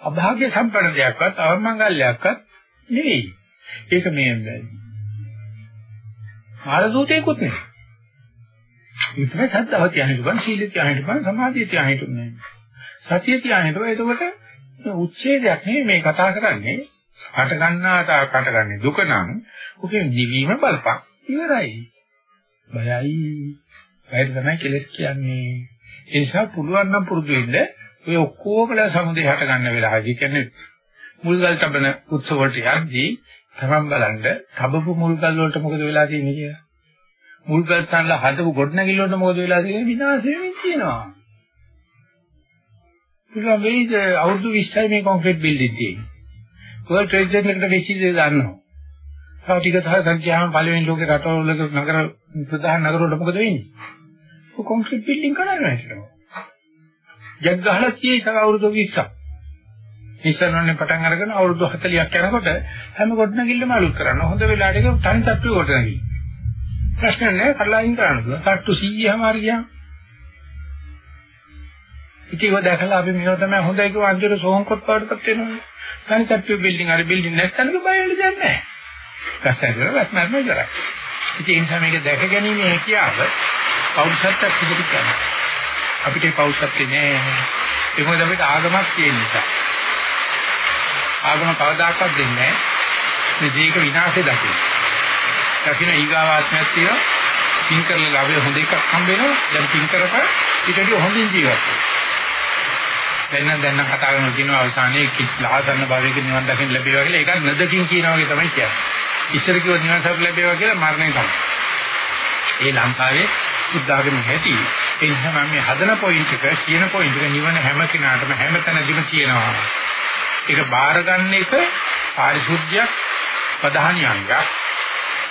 අභාග්‍ය සම්පන්න දෙයක්වත් අවමංගල්‍යයක්වත් නෙවෙයි. ඒක මේ මාර දූතේකුත් නෙවෙයි. ඒ තමයි සද්ධාව කියන්නේ බං සීල කියන්නේ බං සමාධිය කියන්නේ නෙවෙයි. සතිය කියන්නේ එතකොට උච්ඡේදයක් නෙවෙයි මේ කතා කරන්නේ. හට ගන්නාට කට ගන්න දුක නම් ඔකේ නිවීම බලපන් ඉවරයි. බයයි. බයද තමයි කෙලස් කියන්නේ. ඒ නිසා පුළුවන් නම් පුරුදු වෙන්න ඔය ඔක්කොමලා සමුදේ හට ගන්න වෙලාවදී කියන්නේ මුල්ගල් තබන උත්සව වලට යද්දී තමන් බලන්න තබපු මුල්ගල් වලට මොකද වෙලා තියෙන්නේ කියලා. මුල්ගල් තනලා හදපු ගොඩනැගිල්ල වලට මොකද වෙලා තියෙන්නේ විනාශ වෙමින් තියෙනවා. පුළුවන් වෙයිද අවුරුදු 20යි මේ කොන්ක්‍රීට් බිල්ඩින් තියෙන්නේ. World Trade Center එකට වෙච්ච දේ දන්නවා. තව ටික තව සංඛ්‍යාවන් පළවෙනි ලෝකේ රටවල නගර ප්‍රධාන නගර වල මොකද වෙන්නේ? කොන්ක්‍රීට් බිල්ඩින් කරන්නේ නැහැ. ජග් ගහලා තියෙයි තව අවුරුදු 20ක්. ඉස්සරහනේ පටන් අරගෙන අවුරුදු 40ක් යනකොට හැම ගොඩනැගිල්ලම අලුත් කරන්න. හොඳ වෙලාවට ඒක තනි තට්ටුවේ ගොඩනැගිලි. ප්‍රශ්න නැහැ කරලා අයින් කරන්න පුළුවන්. තට්ටු 100ම හරි ගියාම. ඉතින් ඒක දැකලා අපි මේව තමයි හොඳයි කිව්ව අන්තිමට සෝන්කොත් පාඩපත් වෙනවා. තනි තට්ටු බිල්ඩින් හරි බිල්ඩින් නැත්නම් බය වෙන්න දෙයක් නැහැ. ප්‍රශ්න කරලා ප්‍රශ්න නෑ ඉතින් ඒ නිසා මේක දැක ගැනීම හැකියාව පෞරුෂත්වයක් පිළිබඳ කරනවා. අපිට පෞරුෂත්වෙ නෑ. ඒ මොකද අපිට ආගමක් තියෙන නිසා. ආගම කවදාකවත් දෙන්නේ නෑ. මේ ජීක විනාශය දකින්න. දකින්න ඊගාවාත්මයක් තියෙනවා. පින් කරලා ලාභය හොඳ එකක් හම්බ වෙනවා. දැන් පින් කරපන් ඊට වඩා හොඳින් ජීවත් වෙනවා. දැන් නම් දැන් නම් කතා කරනවා කියනවා අවසානයේ කිස්ලාසන්න භවයක නිවන් දකින්න ලැබේවා කියලා ඒකත් නැදකින් කියනවා වගේ තමයි කියන්නේ. ඉස්සර කිව්ව නිවන් සප ලැබේවා කියලා මරණය තමයි. ඒ ලංකාවේ බුද්ධාගම හැටි ඒ නිසා මම මේ හදන පොයින්ට් එක කියන පොයින්ට් එක නිවන හැම කෙනාටම හැම තැනදීම කියනවා. ඒක බාර ගන්න එක පාරිශුද්ධියක් ප්‍රධාන අංගයක්.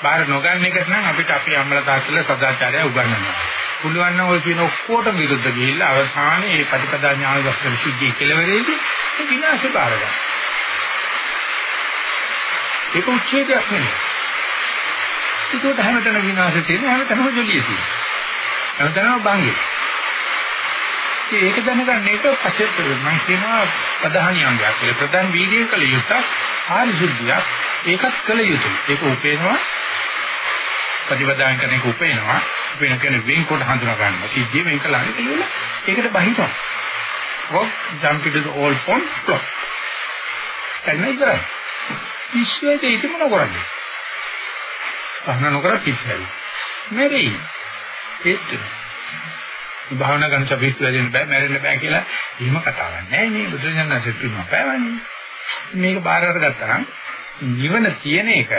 බාර නොගන්න එක නම් අපිට අපේ අම්මලා තාත්තලා සදාචාරය උගන්වනවා. පුළුවන් නම් ඔය කියන ඔක්කොටම විරුද්ධ ගිහිල්ලා අවසානයේ මේ ප්‍රතිපදා ඥාන දර්ශන විසුද්ධිය කෙලවරේදී විනාශය බාර ගන්නවා. ඒක උච්ඡේදයක් නෙමෙයි. ඒකට හැමතැන විනාශය තියෙන හැමතැනම ජොලිය තියෙනවා. හැමතැනම බංගේ. ඒක දැනගන්න එක පස්සෙත් මම කියනවා ප්‍රධාන අංගයක්. ඒ ප්‍රධාන වීර්යය කළ යුත්තක් ආරිසුද්ධියක් ඒකත් කළ යුතුයි. ඒක උපේනවා ප්‍රතිපදාන් කරන එක උපේනවා. උපේන කෙනෙක් වෙන්කොට හඳුනා ගන්නවා. සිද්ධිය වෙන් කළා කියලා ඒකට බහිනවා. what jump into the old pond plot. එන්න ඉතරයි. පිස්සුවේද ඒක මොන කරන්නේ? අහන නොකර පිස්සුවයි. මෙරි. ඒත් භාවනා කරන චපිස් වෙන්න බෑ මැරෙන්න බෑ කියලා එහෙම කතාවක් නෑ නේ බුදුරජාණන් සෙත්තුම පැවන්නේ. මේක බාරකට ගත්තා නම් නිවන තියෙන එක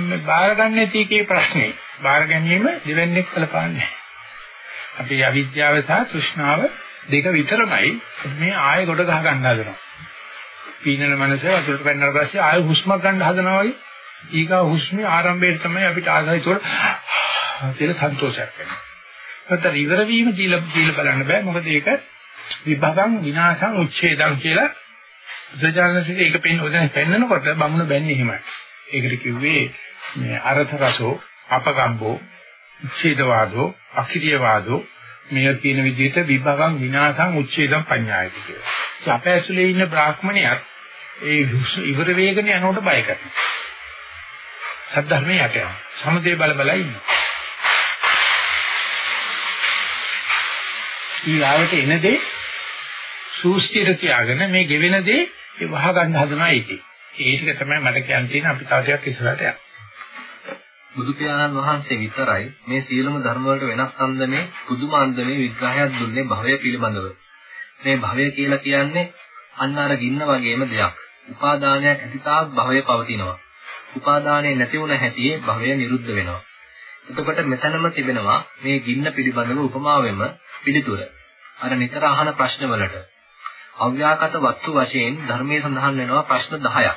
මේ බාර ගන්න නැති එකේ ප්‍රශ්නේ. බාර ගැනීම දෙවන්නේක් කලපාන්නේ. අපි අවිද්‍යාව සහ තෘෂ්ණාව දෙක විතරමයි මේ ආයෙ කොට ගහ ගන්න හදනවා. පීනන මනස වතුරට පැනනට පස්සේ ආයෙ හුස්මක් ගන්න හදනවා වගේ ඊගා හුස්මේ ආරම්භයේ තමයි අපිට ආසයි තොර කියලා සන්තෝෂයක් වෙනවා. නැත්නම් ඉවර වීම දීලා දීලා බලන්න බෑ මොකද ඒක විභවං විනාශං උච්ඡේදං කියලා බුදුජානකසේ ඒක පෙන්න උදැන් පෙන්නකොට බමුණ බැන්නේ එහෙමයි. ඒකට කිව්වේ මේ අරථ රසෝ අපගම්බෝ උච්ඡේදවාදෝ අකිරියවාදෝ මේ කියන විදිහට විභවං විනාශං උච්ඡේදං පඤ්ඤායති කියලා. ඒ අපේ ඇතුලේ ඉන්න බ්‍රාහ්මණයත් ඒ ඉවර වේගන යනකොට බය කරනවා. සද්ධර්මයේ යට යනවා. සමුදේ බල බල ඉන්නවා. ඊගාවට එන දේ සූස්තියට තියාගෙන මේ ගෙවෙන දේ ඒ වහ ගන්න හදනවා ඒකේ. ඒ ටික තමයි මට කියන්න තියෙන අපි තව ටිකක් ඉස්සරහට යන්න. බුදු පියාණන් වහන්සේ විතරයි මේ සියලුම ධර්ම වලට වෙනස් අන්දමේ පුදුම අන්දමේ විග්‍රහයක් දුන්නේ භවය පිළිබඳව. මේ භවය කියලා කියන්නේ අන්න අර ගින්න වගේම දෙයක්. උපාදානයක් ඇතිතාක් භවය පවතිනවා. උපාදානය නැති වුණ හැටියේ භවය නිරුද්ධ වෙනවා. එතකොට මෙතනම තිබෙනවා මේ ගින්න පිළිබඳව උපමාවෙම පිළිතුර. අර නිතර අහන ප්‍රශ්නවලට අව්‍යාකට වස්තු වශයෙන් ධර්මයේ සඳහන් වෙනවා ප්‍රශ්න 10ක්.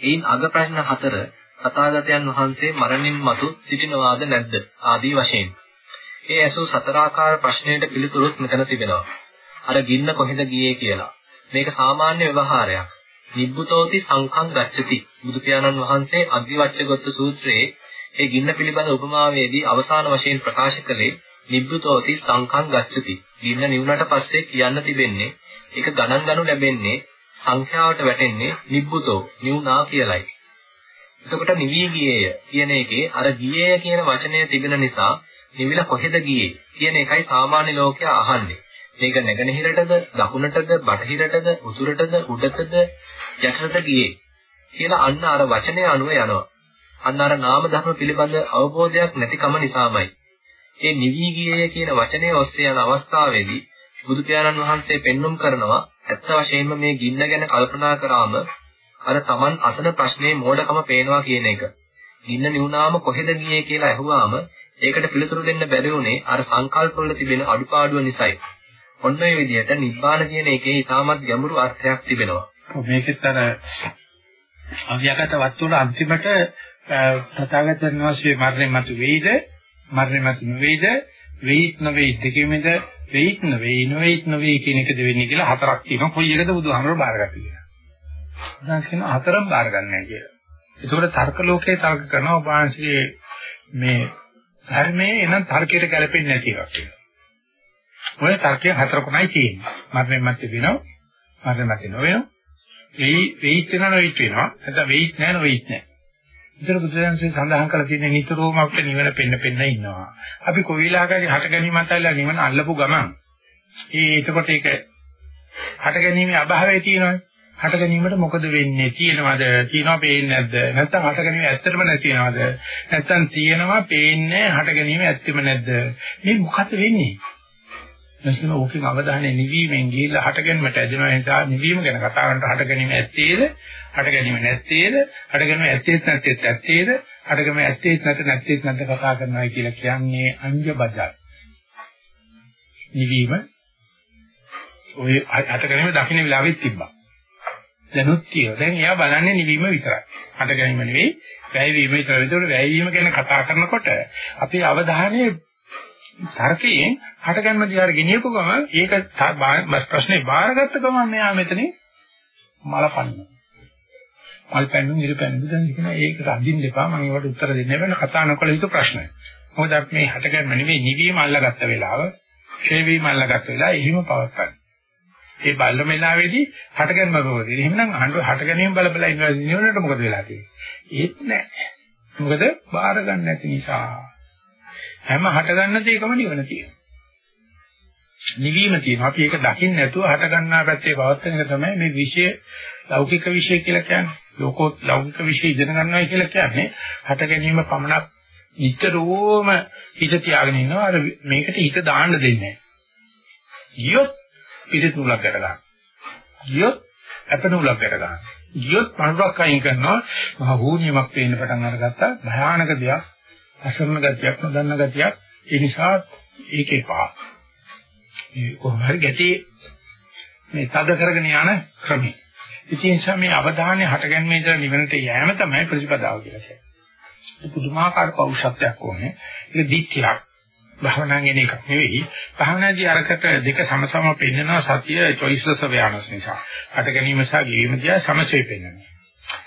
එයින් අග ප්‍රශ්න 4 තථාගතයන් වහන්සේ මරණින් මතු සිටිනවාද නැද්ද ආදී වශයෙන්. ඒ ඇසූ සතරාකාර ප්‍රශ්නයට පිළිතුරුත් මෙතන තිබෙනවා. අර ගින්න කොහෙද ගියේ කියලා. මේක සාමාන්‍ය ව්‍යවහාරයක්. නිබ්බුතෝති සංඛං ගච්ඡති. බුදු පියාණන් වහන්සේ අග්ගිවච්ඡගත සූත්‍රයේ ඒ ගින්න පිළිබඳ උපමාවේදී අවසාන වශයෙන් ප්‍රකාශ කළේ නිබ්බුතෝති සංඛං ගච්ඡති. ගින්න නිවුනට පස්සේ කියන්න තිබෙන්නේ ඒක ගණන් ගනු ලැබෙන්නේ සංඛ්‍යාවට වැටෙන්නේ නිබ්බුතෝ නිවුනා කියලයි. එතකොට නිවි ගියේය කියන එකේ අර ගියේය කියන වචනය තිබෙන නිසා නිවිල කොහෙද ගියේ කියන එකයි සාමාන්‍ය ලෝකයා අහන්නේ. මේක නැගෙනහිරටද දකුණටද බටහිරටද උතුරටද උඩටද යටටද ගියේ කියලා අන්න අර වචනය අනුව යනවා. අන්න අර නාම ධර්ම පිළිබඳ අවබෝධයක් නැතිකම නිසාමයි. මේ නිවි ගියේ කියන වචනය ඔස්සේ යන අවස්ථාවේදී බුදු පියාණන් වහන්සේ පෙන්눔 කරනවා ඇත්ත වශයෙන්ම මේ ගින්න ගැන කල්පනා කරාම අර Taman අසන ප්‍රශ්නේ මෝඩකම පේනවා කියන එක. ගින්න නිවුනාම කොහෙද ගියේ කියලා අහුවාම ඒකට පිළිතුරු දෙන්න බැරි වුණේ අර සංකල්ප වල තිබෙන අඩුපාඩුව නිසායි. ඔන්න ඔය විදිහට නිබ්බාන කියන එකේ ඊටමත් ගැඹුරු අර්ථයක් තිබෙනවා. මේකෙත් අර අව්‍යාකට වස්තු වල අන්තිමට තථාගතයන් වහන්සේ මරණය මත වෙයිද මරණය මත නොවේද වෙයිත් නොවේයි දෙකෙමද වෙයිත් නොවේයි නොවේයිත් නොවේයි කියන එකද වෙන්නේ කියලා හතරක් තියෙනවා. කොයි එකද බුදුහාමර බාරගත්තේ කියලා. දැන් කියන හතරම බාර ගන්නෑ කියලා. ඒකෝට තර්ක ලෝකේ තර්ක කරනවා ඔබාංශයේ මේ ධර්මයේ එනම් තර්කයට ගැලපෙන්නේ නැති එකක් කියලා. ඔය තර්කයේ හතර කොනයි තියෙන්නේ. මරණය මත වෙනවා. මරණය මත නොවෙනවා. වෙයි වෙයිත් වෙනවා නොවෙයිත් වෙනවා. නැත්නම් වෙයිත් නැහැ නොවෙයිත් නැහැ. ඉතල බුදුරජාණන්සේ සඳහන් කරලා තියෙන නිතරම අපිට නිවන පෙන්න පෙන්න ඉන්නවා. අපි කොයි වෙලාවකදී හට ගැනීමත් අල්ලලා නිවන අල්ලපු ගමන් ඒ එතකොට ඒක හට ගැනීමේ අභාවය තියෙනවානේ. හට ගැනීමට මොකද වෙන්නේ? තියෙනවද? තියෙනවා පේන්නේ නැද්ද? නැත්නම් හට ගැනීම ඇත්තටම නැතිනවද? නැත්නම් තියෙනවා පේන්නේ හට ගැනීම ඇත්තෙම නැද්ද? මේ මොකද වෙන්නේ? නැත්නම් ඕකේ අවධානය නිවීමෙන් ගිහිල්ලා හට ගැනීමට ඇදෙනවා නිසා නිවීම ගැන කතා කරනකොට හට ගැනීම ඇත්තේද? හට ගැනීම නැත්තේද? හට ගැනීම ඇත්තේත් නැත්තේත් ඇත්තේද? හට ගැනීම ඇත්තේත් නැත නැත්තේත් නැද්ද කතා කරනවා කියලා කියන්නේ අංජ බජල්. නිවීම ඔය හට ගැනීම දකින්න වෙලාවෙත් තිබ්බා. දැනුත් තියෙනවා. දැන් එයා බලන්නේ නිවීම විතරයි. හට ගැනීම නෙවෙයි, වැයවීම විතරයි. ඒතකොට වැයවීම ගැන කතා කරනකොට අපේ අවධානය තර්කයෙන් හට ගැනීම දිහාට ගෙනියපු ගමන් ඒක ප්‍රශ්නේ බාරගත්ත ගමන් මෙයා මෙතනින් මලපන්නවා. මල් පැන්නුම් ඉර පැන්නුම් දැන් කියන ඒකට අදින්න එපා මම ඒකට උත්තර දෙන්න බෑ කතා නොකළ යුතු ප්‍රශ්නයි. මොකද අපි මේ හට ගැනීම නෙවෙයි නිවීම අල්ලගත්ත වෙලාව, ඡේ වීම අල්ලගත්ත වෙලාව එහිම පවත්වන්න. ඒ බල්ල මෙලාවේදී හට ගැනීම බවදී. එහෙනම් අහන්න හට ගැනීම බල බල ඉන්නවා නිවනට මොකද වෙලා තියෙන්නේ? ඒත් නෑ. මොකද බාර ගන්න නැති නිසා. හැම හට ගන්න දෙයකම නිවන තියෙනවා. නිවීම තියෙනවා. අපි ඒක දකින්න නැතුව හට ගන්නා පැත්තේ පවත්තන එක තමයි මේ විෂය ලෞකික විෂය කියලා කියන්නේ. ලෝකෝ ලෞකික විෂය ඉගෙන ගන්නවා කියලා කියන්නේ හට ගැනීම පමණක් නිතරම හිත තියාගෙන ඉන්නවා. අර මේකට හිත දාන්න දෙන්නේ නැහැ. ගියොත් පිළිත් නූලක් ගැට ගන්න. ගියොත් අප නූලක් ගැට ගන්න. ගියොත් පණුරක් අයින් කරනවා මහ හූනියමක් පේන්න පටන් අරගත්තා භයානක දෙයක් අසරණ ගතියක් නොදන්න ගතියක් ඒ නිසා ඒකේ පා. ඒ කොහොම හරි ගැටි මේ තද කරගෙන යන ක්‍රමය. ඉතින් සමේ අවධානය හටගන්නේ ඉඳලා නිවනට යෑම තමයි ප්‍රතිපදාව කියලා කියන්නේ. පුදුමාකාර පෞරුෂත්වයක් ඕනේ. ඒක දිච්චයක්. භවනාගෙන එකක් නෙවෙයි. භවනාදී අරකට දෙක සමසම පෙන්නනවා සතිය choiceless awareness නිසා. අට ගැනීම සහ ගිවීම දිහා සමසේ පෙන්නනවා.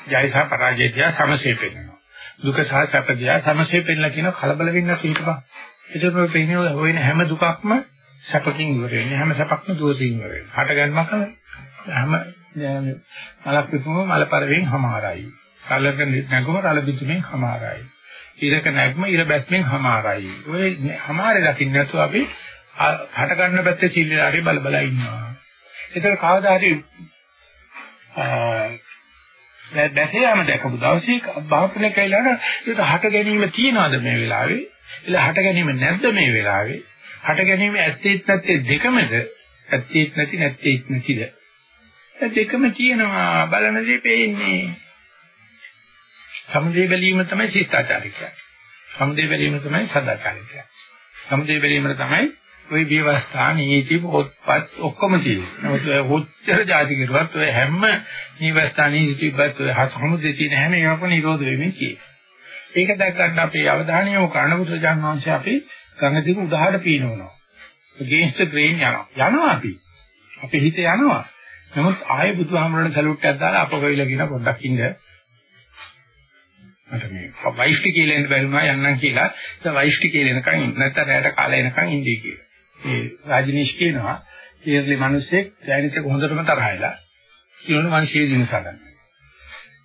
ජය සහ පරාජය දිහා සමසේ පෙන්නනවා. දුක සහ සැප දිහා සමසේ පෙන්නලා කියන කලබල වෙන්න හිතපන්. ඒකම පෙන්නේ හොයන හැම දුකක්ම සැපකින් ඉවර වෙන්නේ. හැම සැපක්ම දුකකින් ඉවර වෙන්නේ. හට ගන්නමක හැම මලක් පිපුම මල පරවෙන් හමාරයි. කලක නැගුම රළ බිතුමෙන් හමාරයි. ඉරක නැග්ම ඉර බැස්මෙන් හමාරයි. ඔය හමාරේ දකින්න නැතුව අපි හට ගන්න පැත්තේ සිල්ලාරේ බල බල ඉන්නවා. ඒතර කවදා හරි දැසේ යම දැකපු දවසේ බාහපුලේ කයිලාන ඒක හට ගැනීම තියනවාද මේ වෙලාවේ? එල හට ගැනීම නැද්ද මේ වෙලාවේ? හට ගැනීම ඇත්තේත් නැත්තේ දෙකමද? ඇත්තේත් නැති නැත්තේත් නැතිද? දෙකම තියෙනවා බලන දේ පේන්නේ. සමුදේ බැලීම තමයි ශිෂ්ටාචාරය කියන්නේ. සමුදේ බැලීම තමයි සදාචාරය කියන්නේ. සමුදේ බැලීම තමයි ওই විවස්ථා නීති පොත්පත් ඔක්කොම තියෙනවා. නමුත් ඔය හොච්චර જાති කරුවත් ඔය හැම විවස්ථා නීති පිටපත් ඔය හසමුදේ තියෙන හැම එකක්ම නිරෝධ වෙමින් කියනවා. ඒක දැක් ගන්න අපේ අවධානය යොමු කරන බුදුජාණන් වහන්සේ අපි ගංගදීක උදාහරණ පීනවනවා. against the grain යනවා. යනවා අපි. අපේ හිත යනවා. නමුත් ආයේ බුදුහාමරණ සලූට්ටයක් දාලා අප කොයිල කියන පොඩ්ඩක් ඉන්න. මට මේ වයිස්ටි කියලා එන්න බැරිුණා යන්නම් කියලා. ඒ වයිස්ටි කියලා එනකන් ඉන්න නැත්නම් රැයට කාලා එනකන් ඉන්නේ කියලා. ඒ රාජනීෂ් කියනවා ඊයර්ලි මිනිස්සෙක් දැනිට හොඳටම තරහයිලා කියනොත් මං සීල් දින සගන්න.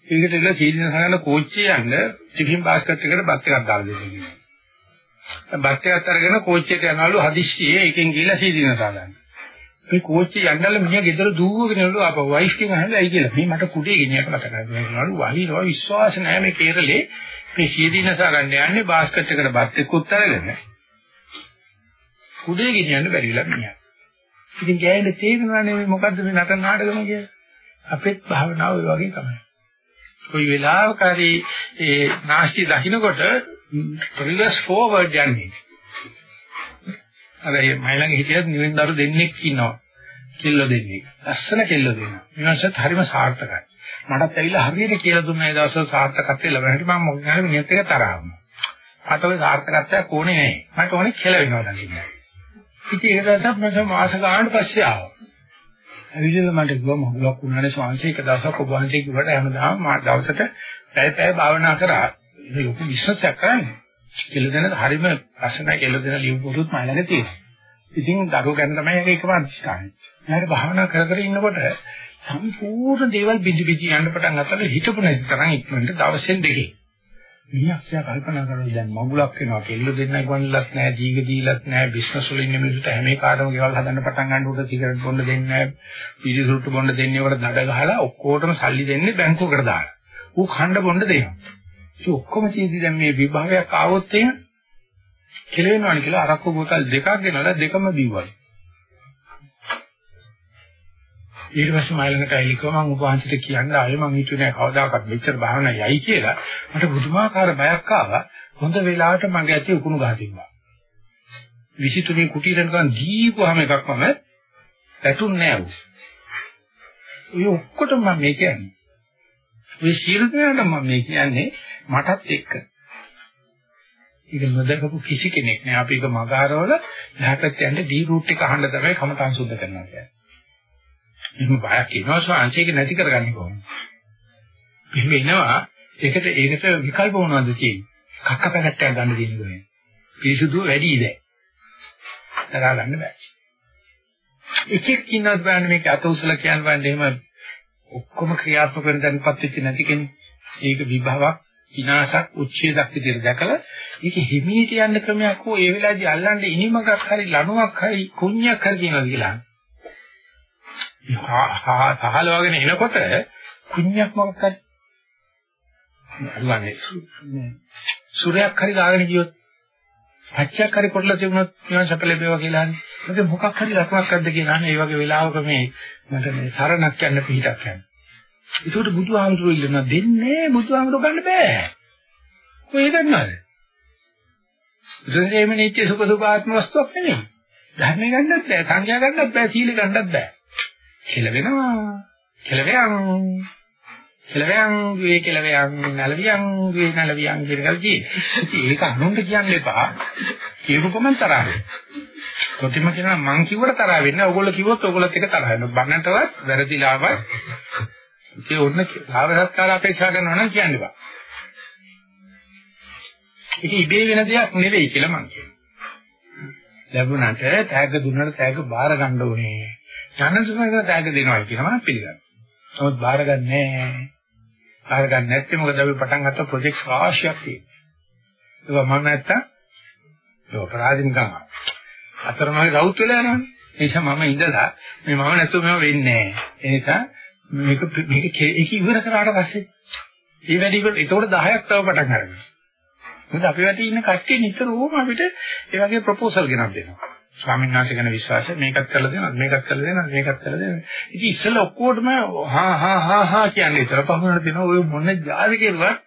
ඒකට ඉල සීල් දින සගන්න කෝච්චිය යන්න ටිෆින් බාස්කට් එකකට බත් එකක් දාලා දෙන්න කියනවා. බත් එකක් අරගෙන කෝච්චියට යනවලු හදිස්සියේ එකෙන් ගිහලා සීල් දින සගන්න. මේ කෝච්චිය යන්නල මිනිහා ගෙදර දුවගෙන එනලු ආපහු වයිෆ් කෙනෙක් අහලා ඇයි කියලා. මේ මට කුඩේ ගෙනියන්න කතා කරනවා. වහිනවා විශ්වාස නැහැ මේ කේරලේ මේ සීදීනස ගන්න යන්නේ බාස්කට් එකට බත් එක්කුත් අරගෙන. කුඩේ ගෙනියන්න බැරි වෙලා මිනිහා. ඉතින් ගෑනේ තේරෙනවනේ මේ මොකද්ද මේ නටන නාටකම කියන්නේ. අපෙත් භාවනාව ඒ වගේ තමයි. කොයි වෙලාවක හරි ඒ නාස්ති දකින්නකොට රිවර්ස් ෆෝවර්ඩ් යන්නේ. අර මයිලඟ හිටියත් නිවෙන් දරු දෙන්නෙක් ඉන්නවා. කෙල්ල දෙන්නෙක්. ලස්සන කෙල්ල දෙන්නා. ඊවන්සත් හරිම සාර්ථකයි. මටත් ඇවිල්ලා හරියට කියලා දුන්නා ඒ දවස්වල සාර්ථකත්වය ලැබෙන හැටි මම මොකද කියන්නේ මිනිත් එක තරහම. මට ওই සාර්ථකත්වයක් ඕනේ නැහැ. මට ඕනේ කියලා වෙනවා දකින්න. ඉතින් ඒක දවසක් මම මාස ගානක් පස්සේ ආවා. ඇවිල්ලා මට කිව්වා මොහොලක් වුණානේ ස්වාමීන් එක දවසක් ඔබ වහන්සේ කිව්වට හැමදාම මා දවසට පැය පැය භාවනා කරා. ඒක ලොකු විශ්වාසයක් කරන්නේ. කෙල්ල දෙන හරිම ලස්සනයි කෙල්ල දෙන ලියු පොතුත් මම ළඟ තියෙනවා. ඉතින් දරුවෝ ගැන තමයි ඒක එකම අදිස්ථානය. ඊට භාවනා කර කර ඉන්නකොට සම්පූර්ණ දේවල් බිඳි බිඳි යන්න පටන් ගත්තා හිතපු නැති තරම් ඉක්මනට දවසෙන් දෙකේ. මිනිහක්ෂයා කල්පනා කරනවා. දැන් මගුලක් වෙනවා. කෙල්ල දෙන්නයි ගොන්නලත් නැහැ. ජීග දීලත් නැහැ. බිස්නස් වල ඉන්න මිනිස්සුන්ට හැම එකටම ගෙවල් හදන්න පටන් ගන්න උඩ සිගරට් බොන්න දෙන්නේ නැහැ. පිළිසුරුට බොන්න දෙන්නේ වල දඩ ගහලා ඔක්කොටම සල්ලි දෙන්නේ බැංකුවකට දාලා. ඌ ඛණ්ඩ බොන්න දෙනවා. ඒ ඔක්කොම චීදි දැන් මේ විභාගයක් ආවොත් එහෙම කෙලවෙනවනේ කියලා අරක්කු බෝතල් දෙකක් ගෙනලා දෙකම බීවලු. ඊට පස්සේ මයිලකට ඇවිල්ලා මම උපවාසිත කියන්න ආයේ මම හිතුවේ නෑ කවදාකවත් මෙච්චර භාවනා යයි කියලා. මට පුදුමාකාර බයක් ආවා. හොඳ වෙලාවට මගේ ඇති උකුණු ගහ තිබ්බා. 23 කුටීරෙන් ගන්න දීපුවාම එකක් මම පැටුන්නේ නෑ උස්. ඔය ඔක්කොටම මම මේ කියන්නේ. ඔය සියලු දෙනාට මම මේ කියන්නේ මටත් එක්ක. ඒක නොදකපු කිසි කෙනෙක් නෑ. අපි ඒක මගහරවල යහපත් යන්නේ ඩී රූට් එක අහන්න තමයි කමටහන් සුද්ධ කරනවා කියන්නේ. එහෙම බයක් එනවා ස්වාංශයක නැති කරගන්නේ කොහොමද? එහෙම එනවා ඒකට ඒකට විකල්ප මොනවද තියෙන්නේ? කක්ක පැකට්ටයක් ගන්න දෙන්නේ. පිරිසුදු වැඩි ඉද. දරා ගන්න බෑ. එකෙක් ඉන්නත් බෑනේ මේක අත උසලා කියන්න බෑනේ එහෙම ඔක්කොම ක්‍රියාත්මක වෙන දැන්පත් වෙච්ච නැති කෙනෙක්. ඒක විභවක් විනාශක් උච්ඡේදක් විදිහට දැකලා ඒක හිමීට යන්න ක්‍රමයක් හෝ ඒ වෙලාවේදී අල්ලන්නේ ඉනිමකක් හරි ලණුවක් හරි කුණ්‍යක් හරි කියනවා කියලා. පහළ වගෙන එනකොට කුණ්‍යක් මොකක් හරි අල්ලන්නේ සූර්යයක් හරි දාගෙන ගියොත් පච්චයක් හරි පොඩ්ඩක් තිබුණොත් නිවන් සැප ලැබේවා කියලා හරි. ඒක මොකක් හරි ලකුණක් අද්ද කියලා අහන්නේ. ඒ වගේ වෙලාවක මේ මට මේ සරණක් යන්න පිටක් යන්න. ඒකට බුදුහාමුදුරුවෝ ඉල්ලනවා දෙන්නේ බුදුහාමුදුරුවෝ ගන්න බෑ. කොහේ ගන්නවද? බුදුරජාණන් සුඛ සුඛ ආත්ම වස්තුවක් නෙමෙයි. ධර්මය ගන්නත් බෑ, සංඥා ගන්නත් බෑ, සීල ගන්නත් බෑ. කෙල වෙනවා. කෙලවයන්. කෙලවයන් වේ කෙලවයන් නලවියන් වේ නලවියන් කියන කල් කියන්නේ. ඒක අනුන්ට කියන්න එපා. කියපුවම තරහ වෙනවා. කොටිම කියනවා මං කිව්වට තරහ වෙන්නේ නැහැ. ඕගොල්ලෝ කිව්වොත් ඕගොල්ලොත් එක තරහ වෙනවා. බන්නටවත් වැරදිලාවත් ඒ ඔන්න ආව සත්කාර අපේක්ෂා කරනවා නම් කියන්න එපා. ඒක ඉබේ වෙන දෙයක් නෙවෙයි කියලා මං කියනවා. ලැබුණාට තෑග්ග දුන්නාට තෑග්ග බාර ගන්න ඕනේ. ඥානසුසනකට තෑග්ග දෙනවා කියනවා මම පිළිගන්නවා. නමුත් බාර ගන්න නැහැ. බාර ගන්න නැත්නම් මොකද අපි පටන් ගත්ත ප්‍රොජෙක්ට්ස් රාශියක් තියෙනවා. ඒක මම නැත්තම් ඒක පරාදිනකම් අතරමඟ රවුත් වෙලා යනවානේ. ඒ නිසා මම ඉඳලා මේ මම නැතුව මේව වෙන්නේ නැහැ. ඒ නිසා මේක මේක ඒක ඉවර කරාට පස්සේ මේ වැඩි ඉවර ඒතකොට 10ක් තව පටන් ගන්නවා. මොකද අපි වැටි ඉන්න කට්ටිය නිතරම අපිට ඒ වගේ ප්‍රොපෝසල් ගෙනත් දෙනවා. ස්වාමීන් වහන්සේ ගැන විශ්වාසය මේකත් කරලා දෙනවා මේකත් කරලා දෙනවා මේකත් කරලා දෙනවා. ඉතින් ඉස්සෙල්ලා ඔක්කොටම හා හා හා හා කියන්නේ ඉතල පහුනට දෙනවා ඔය මොන ජාති කෙරුවත්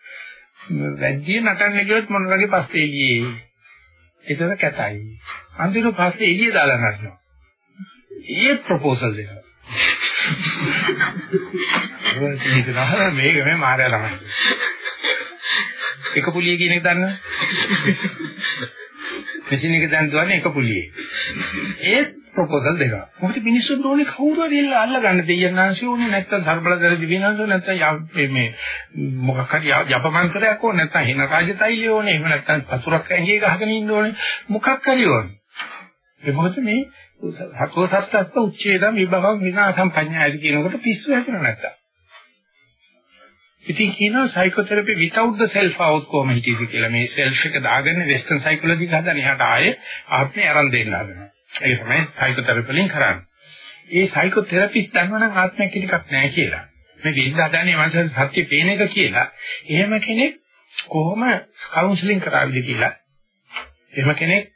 වැද්දියේ නටන්න ගියොත් මොන වගේ පස්සේ එළියේ. ඒතර කැතයි. අන්තිමට පස්සේ එළිය දාලා නටනවා. ඒත් ප්‍රොපෝසල් දෙනවා. [laughs] මේක මේ මාර්යා ළමයි. එක පුලිය කියන එක දන්නවද? මැෂින් එක දැන් දුවන්නේ එක පුලියේ. ඒ ප්‍රොපෝසල් දෙක. මොකද මිනිස්සුන්ට ඕනේ කවුරු හරි එල්ල අල්ල ගන්න දෙයන්නාංශය ඕනේ නැත්තම් ධර්මබලදර දිවිනාංශය නැත්තම් මේ මොකක් හරි යපමන්ත්‍රයක් ඕනේ නැත්තම් හින රාජතයිලිය ඕනේ එහෙම නැත්තම් පතුරක් ඇඟේ ගහගෙන ඉන්න ඕනේ මොකක් හරි ඕනේ. ඒ මොකද මේ හතෝ සත්‍යස්ත උච්ඡේදම් විභවං විනාශම් පඤ්ඤායති කියනකොට පිස්සු හැදෙන නැත්තම්. ඉතින් කියනවා psychotherapy without the self out කොහොම හිටියද කියලා. මේ self එක දාගෙන western psychology හදන එහාට ආයේ ආත්මය අරන් දෙන්න හදනවා. ඒක තමයි සයිකෝതെරපි වලින් කරන්නේ. ඒ සයිකෝതെරපිස් දන්නවනම් ආත්මයක් ටිකක් නැහැ කියලා. මේ විඳ හදන්නේ මනස සත්‍ය පේන එක කියලා. එහෙම කෙනෙක් කොහොම කවුන්සලින් කරාවිද කියලා. එහෙම කෙනෙක්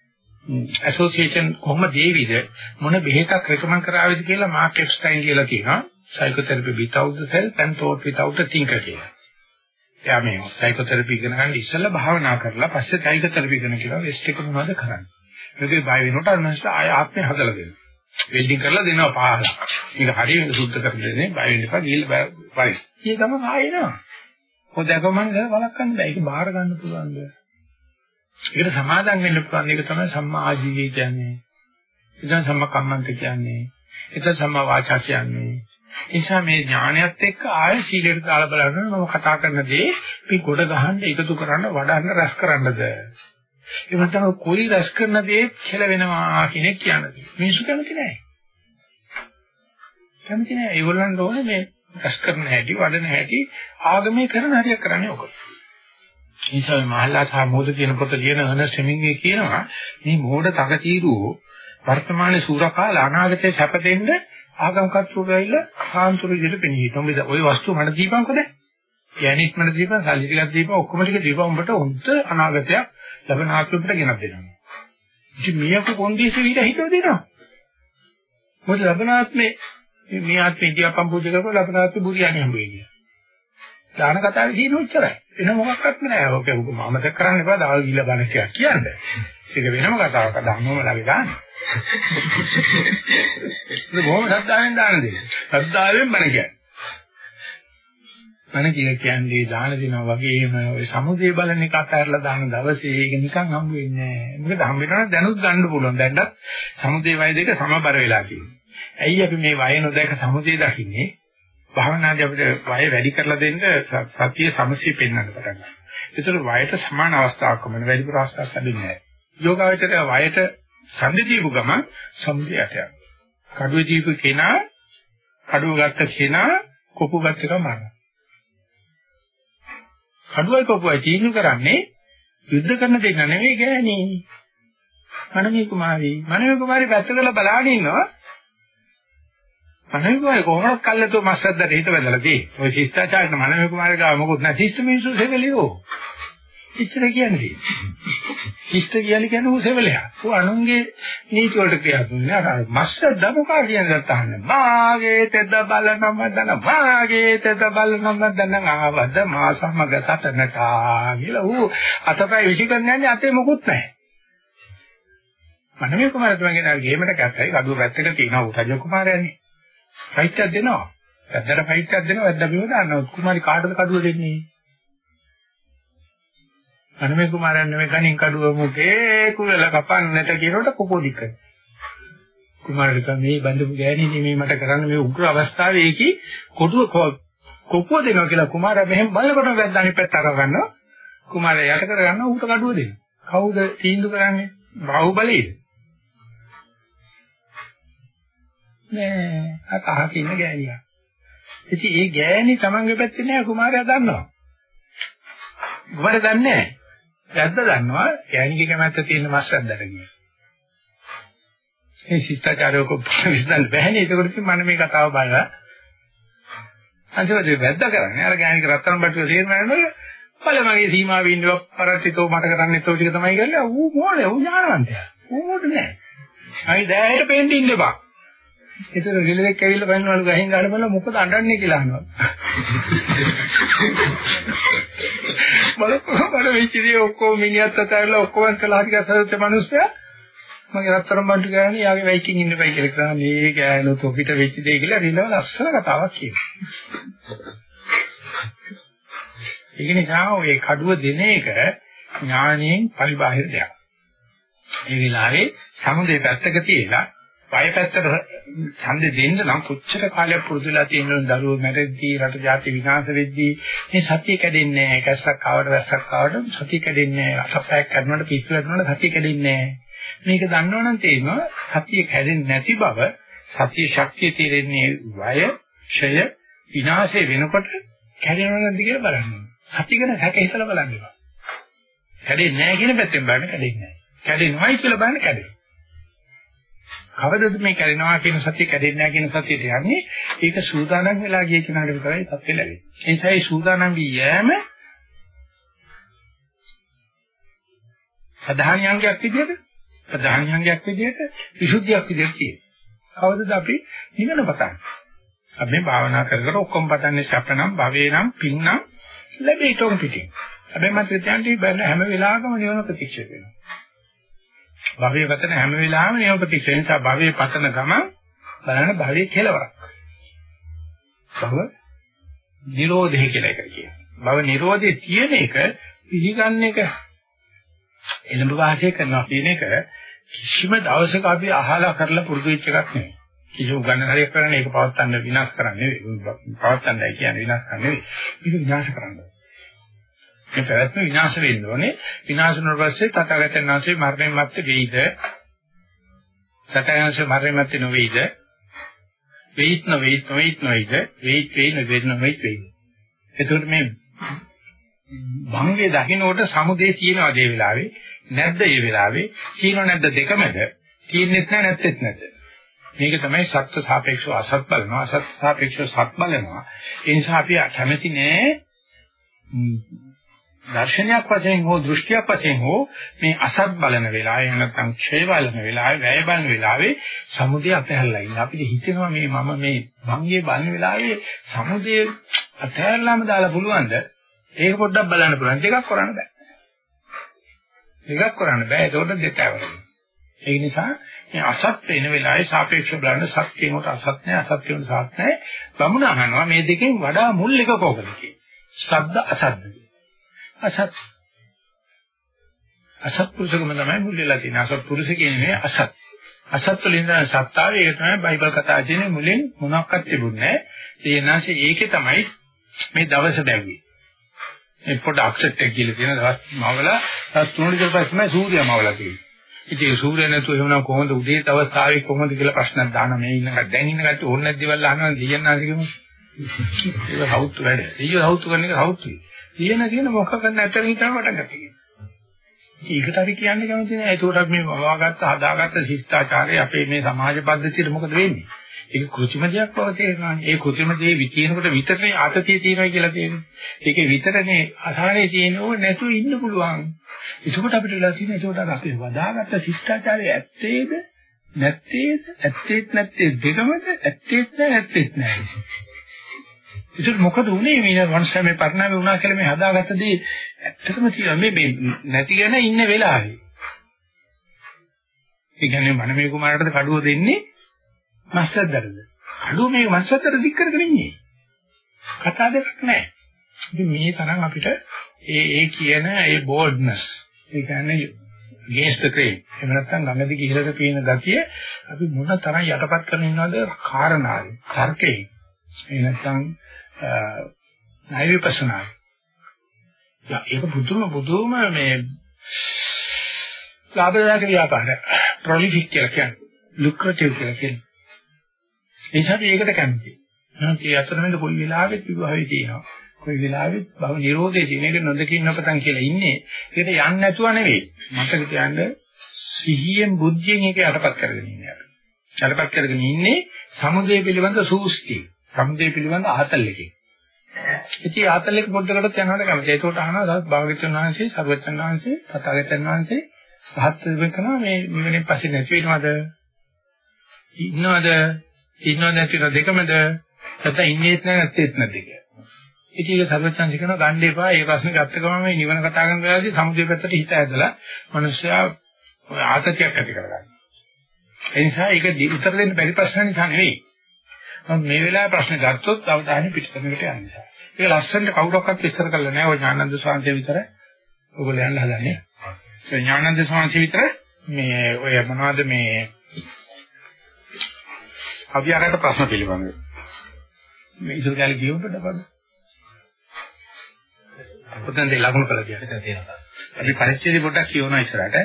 ඇසෝසියේෂන් කොහොම දේවිද මොන බෙහෙතක් රෙකමන්ඩ් කරාවිද කියලා මාක් එප්ස්ටයින් කියලා කියනවා. Psychotherapy without the self and thought without a thinker කියලා. එයා මේ psychotherapy ඉගෙන ගන්න ඉස්සෙල්ලා භාවනා කරලා පස්සේ psychotherapy ඉගෙන කියලා වෙස්ට් එක මොනවද කරන්නේ. මේකේ බය වෙනකොට අන්නස්ට ආය ආත්මය හදලා දෙනවා. වෙල්ඩින් කරලා දෙනවා පහල. මේක හරියට සුද්ධ කරලා දෙන්නේ බය වෙන්න එපා ගිහිල්ලා බය. ඒ ගමන් ආයෙනවා. හොදකම මම වළක්වන්න බෑ. ඒක බාර ගන්න පුළුවන්ද? ඒකට සමාදම් වෙන්න පුළුවන් එක තමයි සම්මා ආජීවය කියන්නේ. ඒක සම්මා කම්මන්ත කියන්නේ. ඒක සම්මා වාචා කියන්නේ. නිසා මේ ඥානයත් එක්ක ආය සීලයට දාලා බලන්න මම කතා කරන දේ මේ ගොඩ ගහන්න එකතු කරන්න වඩන්න රැස් කරන්නද ඒ වගේම කොයි රස කරන දේ කෙල වෙනවා කෙනෙක් කියන්නේ. මිනිස්සු කැමති නැහැ. කැමති නැහැ. ඒගොල්ලන්ට ඕනේ මේ රස කරන හැටි, වඩන හැටි ආගමේ කරන හරියක් කරන්නේ ඔක. නිසා මහල්ලා සහ මොහොත කියන පොත ලියන අනස් හෙමින්ගේ කියනවා මේ මොහොත තකතිරුවෝ වර්තමානයේ සූරකාල අනාගතයේ සැප දෙන්න ආගම් කර්තෘ ගයිලා සාන්තුරු විදිහට පෙනී හිටු. උඹ ওই වස්තු මට දීපන්කොද? යැනිත් මට දීපන්, සල්ලි ටිකක් දීපන්, ඔක්කොම ටික දීපන් උඹට උන්ට අනාගතයක් ලබන ආත්මෙට ගෙනත් දෙනවා. ඉතින් මියකු කොන්දේසි විතර හිතව දෙනවා. මොකද ලබන ආත්මේ මේ ආත්මේ ඉතිපම් පූජා කරලා ලබන ආත්මේ බුරියානි හම්බ වෙන්නේ. දාන කතාවේ තියෙන උච්චරයි. එන මොකක්වත් නෑ. ඔක මම දැක් කරන්න එපා. දවල් ගිහිල්ලා බණ කියලා කියන්නේ. ඒක වෙනම කතාවක්. ධම්මම ළඟ දාන්නේ. [laughs] ඒක බොහොම ශ්‍රද්ධාවෙන් දාන දෙයක්. ශ්‍රද්ධාවෙන් බණ කියන්නේ. බණ කියලා කියන්නේ දාන දෙනවා වගේම ඔය සමුදේ බලන එක අතහැරලා දාන දවසේ ඒක නිකන් හම්බ වෙන්නේ නෑ. මොකද හම්බ වෙනවා දැනුත් ගන්න පුළුවන්. දැන්වත් සමුදේ වය දෙක සමබර වෙලා තියෙනවා. ඇයි අපි මේ වය නොදැක සමුදේ දකින්නේ? භාවනාදී අපිට වය වැඩි කරලා දෙන්න සතිය සමසිය පෙන්වන්න පටන් ගන්නවා. ඒතර වයට සමාන අවස්ථාවක් වමන වැඩිපුර අවස්ථාවක් ලැබෙන්නේ නැහැ. යෝගාවචරය වයට ඡන්දේ දීපු ගම සම්පියට යනවා. කඩුවේ දීපු කෙනා කඩුව ගත්ත කෙනා කොපු ගත්ත එක මරනවා. කඩුවයි කොපුවයි තීන්දුව කරන්නේ යුද්ධ කරන දෙන්න නෙවෙයි ගෑණී. මනමේ කුමාරී මනමේ කුමාරී පැත්ත කරලා බලාගෙන ඉන්නවා. මනමේ කුමාරී කොහොමද කල්ලාතෝ මස්සද්දට හිත වැදලා දී. ඔය ශිෂ්ටාචාරන මනමේ කුමාරී ගාව මොකුත් නැහැ. ශිෂ්ට මිනිස්සු සෙවලියෝ. ඉච්චර කියන්නේ. ශිෂ්ට කියන්නේ කියන්නේ උසෙවලයා. ඌ අනුන්ගේ නීති වලට ක්‍රියාත්මක නෑ. මස්සද්ද මොකා කියන්නේ නැත්තහන්නේ. මාගේ තෙද බලනම දන මාගේ තෙද බලනම දන ආවද මා සමග සටනට කියලා ඌ අතපය විසිකරන්නේ නැහැ අතේ මොකුත් නැහැ. මනමේ කුමාරතුමාගේ නාගේ ගේමට කැත්තයි කඩුව පැත්තක තියෙනවා ඌ රජ කුමාරයානේ. ෆයිට් එකක් දෙනවා. වැද්දට ෆයිට් එකක් දෙනවා වැද්දා බිම දානවා. කුමාරි කාටද කඩුව දෙන්නේ? අනමේ කුමාරයන් නෙමෙයි කණින් කඩුව මුකේ කුලල කපන්නට කියනකොට කොපොදික. කුමාරට මේ බඳපු ගෑණි මේ මට කරන්න මේ උග්‍ර අවස්ථාවේ ඒකි කොටුව කොපුව දෙනවා කියලා කුමාරයා මෙහෙම බලනකොට වැද්දා අනිත් පැත්ත අර ගන්නවා. කුමාරයා යට කර ගන්නවා ඌට කඩුව දෙනවා. කවුද තීන්දුව කරන්නේ? බාහුබලීද? නෑ අතහක ඉන්න ගෑණියා. ඉතින් ඒ ගෑණි තමන්ගේ පැත්තේ නෑ කුමාරයා දන්නවා. කුමාරයා දන්නේ නෑ. වැද්ද දන්නවා යෑනිගේ කැමැත්ත තියෙන මස් වැද්දට කියන. ඒ ශිෂ්ටාචාරය කොප්ප විශ්දන්න බෑනේ. ඒකට මම මේ කතාව බලලා අන්තිමට වැද්ද කරන්නේ අර ගෑනික රත්තරන් බටුව තේරෙන්නේ බල මගේ සීමාවේ ඉන්නවා පරච්චිතෝ මට කරන්නේ ඒතෝ ටික තමයි කරලා ඌ මොනේ ඌ ඥානවන්තයා. ඌ මොකද නෑ. අයි දැහැට පෙන්න ඉන්න බා. ඒතර රිලෙක් ඇවිල්ලා බලනවලු ගහින් ගන්න බල මොකද අඬන්නේ කියලා අහනවා. බලපං බඩ වෙච්චිදී ඔක්කොම මිනිහත් අතහැරලා ඔක්කොම කළා හරි ගසරත් මිනිස්සයා මගේ රත්තරන් බණ්ඩු ගෑණි යාගේ වෙයිකින් ඉන්න බයි කියලා කරා මේ ගෑනු තොපිට වෙච්ච දෙය කියලා රිලව ලස්සන කතාවක් කියනවා. ඒක නිසා ඔය කඩුව දෙන එක ඥාණයෙන් පරිබාහිර දෙයක්. ඒ වෙලාවේ සමුදේ පැත්තක තියලා පය පැත්තට ඡන්දෙ දෙන්න නම් කොච්චර කාලයක් පුරුදුලා තියෙනවද දරුවෝ මැරෙද්දී රට ජාති විනාශ වෙද්දී මේ සතිය කැඩෙන්නේ නැහැ. කැස්සක් ආවට වැස්සක් ආවට සතිය කැඩෙන්නේ නැහැ. අසප්පයක් කරනකොට පිස්සු කරනකොට සතිය කැඩෙන්නේ නැහැ. මේක දන්නවනම් තේරෙනවා සතිය කැඩෙන්නේ නැති බව සතිය ශක්තිය තේරෙන්නේ වය ක්ෂය විනාශය වෙනකොට කැඩෙනව නැද්ද කියලා බලන්න. සතිය ගැන හැක හිතලා බලන්න. කැඩෙන්නේ නැහැ කියන පැත්තෙන් බලන්න කැඩෙන්නේ නැහැ. කැඩෙනවයි කියලා බලන්න කැඩෙනවා. කවදද මේ කැඩෙනවා කියන සතිය කැඩෙන්නේ නැහැ කියන සතියට යන්නේ ඒක සූදානම් වෙලා ගිය කෙනාට විතරයි තත්ත්වෙ ලැබෙන්නේ. ඒ නිසා ඒ සූදානම් වී යෑම ප්‍රධානියංගයක් විදිහට ප්‍රධානියංගයක් විදිහට විසුද්ධියක් විදිහට තියෙනවා. කවදද අපි නිවන පතන්නේ? අපි මේ භාවනා කර කර ඔක්කොම පතන්නේ සැපනම් භවේනම් පින්නම් ලැබෙයි තොම් පිටින්. හැබැයි මත කියන්නේ බෑ හැම වෙලාවකම නිවන ප්‍රතික්ෂේප වෙනවා. භවයේ පතන හැම වෙලාවෙම නියම ප්‍රතික්ෂේප නිසා භවයේ පතන ගමන් බලන්න භවයේ කෙලවරක්. භව නිරෝධය කියලා එකට කියනවා. භව නිරෝධයේ තියෙන එක පිළිගන්න එක එළඹ වාසය කරනවා කියන එක කිසිම දවසක අපි අහලා කරලා පුරුදු වෙච්ච එකක් නෙවෙයි. කිසිම උගන්න හරියක් කරන්නේ ඒක පවත්තන්න විනාශ කරන්නේ නෙවෙයි. පවත්තන්නයි කියන්නේ විනාශ කරන්නේ නෙවෙයි. ඒක විනාශ කරන්නේ. මේ පැවැත්ම විනාශ වෙන්න ඕනේ. විනාශ වුණාට පස්සේ තථාගතයන් වහන්සේ මරණයන් මැත්තේ වෙයිද? තථාගතයන් මරණයන් මැත්තේ නොවේයිද? වෙයිත් නොවේයිත් නොවේයිත් නොවේයිද? වෙයිත් වෙයි නොවේයිත් නොවේයිත් වෙයිද? එතකොට මේ භංගේ දකින්නකොට සමුදේ තියෙනවද ඒ වෙලාවේ? නැද්ද ඒ වෙලාවේ? තියෙනව නැද්ද දෙකමද? තියෙන්නෙත් නැහැ නැත්තේත් නැද්ද? මේක තමයි සත්‍ය සාපේක්ෂව අසත් බලනවා අසත් සාපේක්ෂව සත් බලනවා ඒ නිසා අපි කැමති නෑ දර්ශනයක් වශයෙන් හෝ දෘෂ්ටියක් වශයෙන් හෝ මේ අසත් බලන වෙලාවේ නැත්නම් ක්ෂය බලන වෙලාවේ වැය බලන වෙලාවේ සමුදය අතහැරලා ඉන්න. අපිට හිතෙනවා මේ මම මේ භංගයේ බලන වෙලාවේ සමුදය අතහැරලාම දාලා පුළුවන්ද? ඒක පොඩ්ඩක් බලන්න පුළුවන්. දෙකක් කරන්න බෑ. දෙකක් කරන්න බෑ. ඒකට දෙතවරයි ඒ නිසා මේ අසත් වෙන වෙලාවේ සාපේක්ෂව බලන සත්‍යයට අසත් නැහැ අසත් කියන සාත් නැහැ බමුණ අහනවා මේ දෙකෙන් වඩා මුල් එක කොහොමද කියන්නේ ශබ්ද අසද්ද අසත්. අසත් පුරුෂකම තමයි මුල් වෙලා තියෙන්නේ අසත් පුරුෂ කියන්නේ අසත්. අසත් වලින් තමයි සත්තාව ඒක තමයි බයිබල් කතා කියන්නේ මුලින් මොනක්වත් තිබුණේ නැහැ. ඒ නැසෙ ඒකේ තමයි මේ දවස බැව්වේ මේ පොඩ අක්සෙට් එක කියලා තියෙන දවස් මවලා දවස් තුනකට පස්සේ තමයි සූර්යයා මවලා තියෙන්නේ. ඉතින් සූර්ය නැතුව එහෙමනම් කොහොමද උදේ දවස් ආවේ කොහොමද කියලා ප්‍රශ්නක් දාන මේ ඉන්න කඩ දැන් ඉන්න කට්ටිය ඕන නැති දේවල් අහනවා දෙයන්නාසිකම ඒක හවුතු වැඩ. ඊය හවුතු කරන එක හවුතුයි. තියෙන කියන මොකක් කරන්න ඇතර හිතන වට ගත්තේ. ඒකට අපි කියන්නේ කැමති නෑ. ඒකට අපි මේ වවාගත්ත හදාගත්ත ශිෂ්ටාචාරය අපේ මේ සමාජ පද්ධතියට මොකද වෙන්නේ? ඒක કૃත්‍රිම දෙයක් බව තේරෙනවානේ. ඒ કૃත්‍රිම දේ විචිනකොට විතරනේ ආතතිය තියෙනවා කියලා තේරෙන්නේ. ඒකේ විතරනේ අසහනේ තියෙනව නැතුව ඉන්න පුළුවන්. එතකොට අපිට වෙලා තියෙන ඒකට අපි වදාගත්ත ශිෂ්ටාචාරය ඇත්තේද නැත්තේද ඇත්තේත් නැත්තේ දෙකමද ඇත්තේත් නැහැ නැත්තේත් නැහැ. ඒක මොකද උනේ මේ වංශය පරිණාමය වුණා කියලා මේ හදාගත්ත දේ ඇත්තටම තියෙනවා මේ මේ නැති ගැන ඉන්න වෙලාවේ. ඒ කියන්නේ මනමේ කුමාරට කඩුව දෙන්නේ මස්සද්දරද. කඩුව මේ මස්සද්දර දික් කරගෙන ඉන්නේ. කතා දෙකක් නැහැ. ඉතින් මේ තරම් අපිට ඒ ඒ කියන ඒ බෝල්ඩ්නස් ඒ කියන්නේ against the grain එහෙම නැත්නම් ගඟදි ගිහිලක පේන ගතිය අපි මොන තරම් යටපත් කරගෙන ඉන්නවද කාරණාවේ තර්කේ ඒ නැත්නම් ණය විපස්සනා යා ඒක බුදුම බුදුම මේ ලාභදායක ව්‍යාපාරය ප්‍රොලිෆික් කියලා කියන්නේ ලුක්‍රටිව් කියලා කියන්නේ ඒ නිසා ඒකට කැමති. ඒ අතරමැද කොයි වෙලාවෙත් විභවය තියෙනවා. කොයි වෙලාවෙත් භව නිරෝධයේ තියෙන එක නොදකින් නොපතන් කියලා ඉන්නේ. ඒකට යන්නේ නැතුව නෙවෙයි. මතක තියාගන්න සිහියෙන් බුද්ධියෙන් ඒක යටපත් කරගෙන ඉන්නේ අපි. යටපත් කරගෙන ඉන්නේ සමුදය පිළිබඳ සූස්ති. සමුදය පිළිබඳ ආතල් එකේ. ඉතින් ආතල් එක පොඩ්ඩකට යනකොට කැමති. ඒකට අහනවා දවස් භාග්‍යවතුන් වහන්සේ, සර්වචන් වහන්සේ, තථාගතයන් වහන්සේ පහත් වෙකනවා මේ නිවනේ පස්සේ නැති වෙනවද? ඉන්නවද? ඉන්නවද නැතිද දෙකමද? නැත්නම් ඉන්නේත් නැහැ නැත්තේත් නැද්ද කියලා. ඉතින් ඒක සර්වචන්සි කරන ගන්න එපා. ඒ ප්‍රශ්නේ ගත්ත ගමන් මේ නිවන කතා කරන වෙලාවේදී සමුදේ පැත්තට හිත ඇදලා මිනිස්සයා ආතතියක් ඇති කරගන්නවා. ඒ නිසා ඒක උත්තර දෙන්න බැරි ප්‍රශ්න නිසා නෙවෙයි. මම මේ වෙලාවේ ප්‍රශ්න ගත්තොත් අවධානය පිටතනකට යන නිසා. ඒක ලස්සනට කවුරක්වත් විස්තර කරලා නැහැ. ඔය ඥානන්ද සාන්තිය විතර ඔයගොල්ලෝ යන්න හදන්නේ. ඒ ඥානන්ද සාන්තිය විතර මේ ඔය මොනවද මේ අභ්‍යාරයට ප්‍රශ්න පිළිබඳව. මේ ඉතුරු කාලේ කියවන්න බඩ ඔතන දෙය ලකුණු කියන්න. එතන තියෙනවා. අපි පරිච්ඡේදය පොඩ්ඩක් කියවනවා ඉස්සරහට.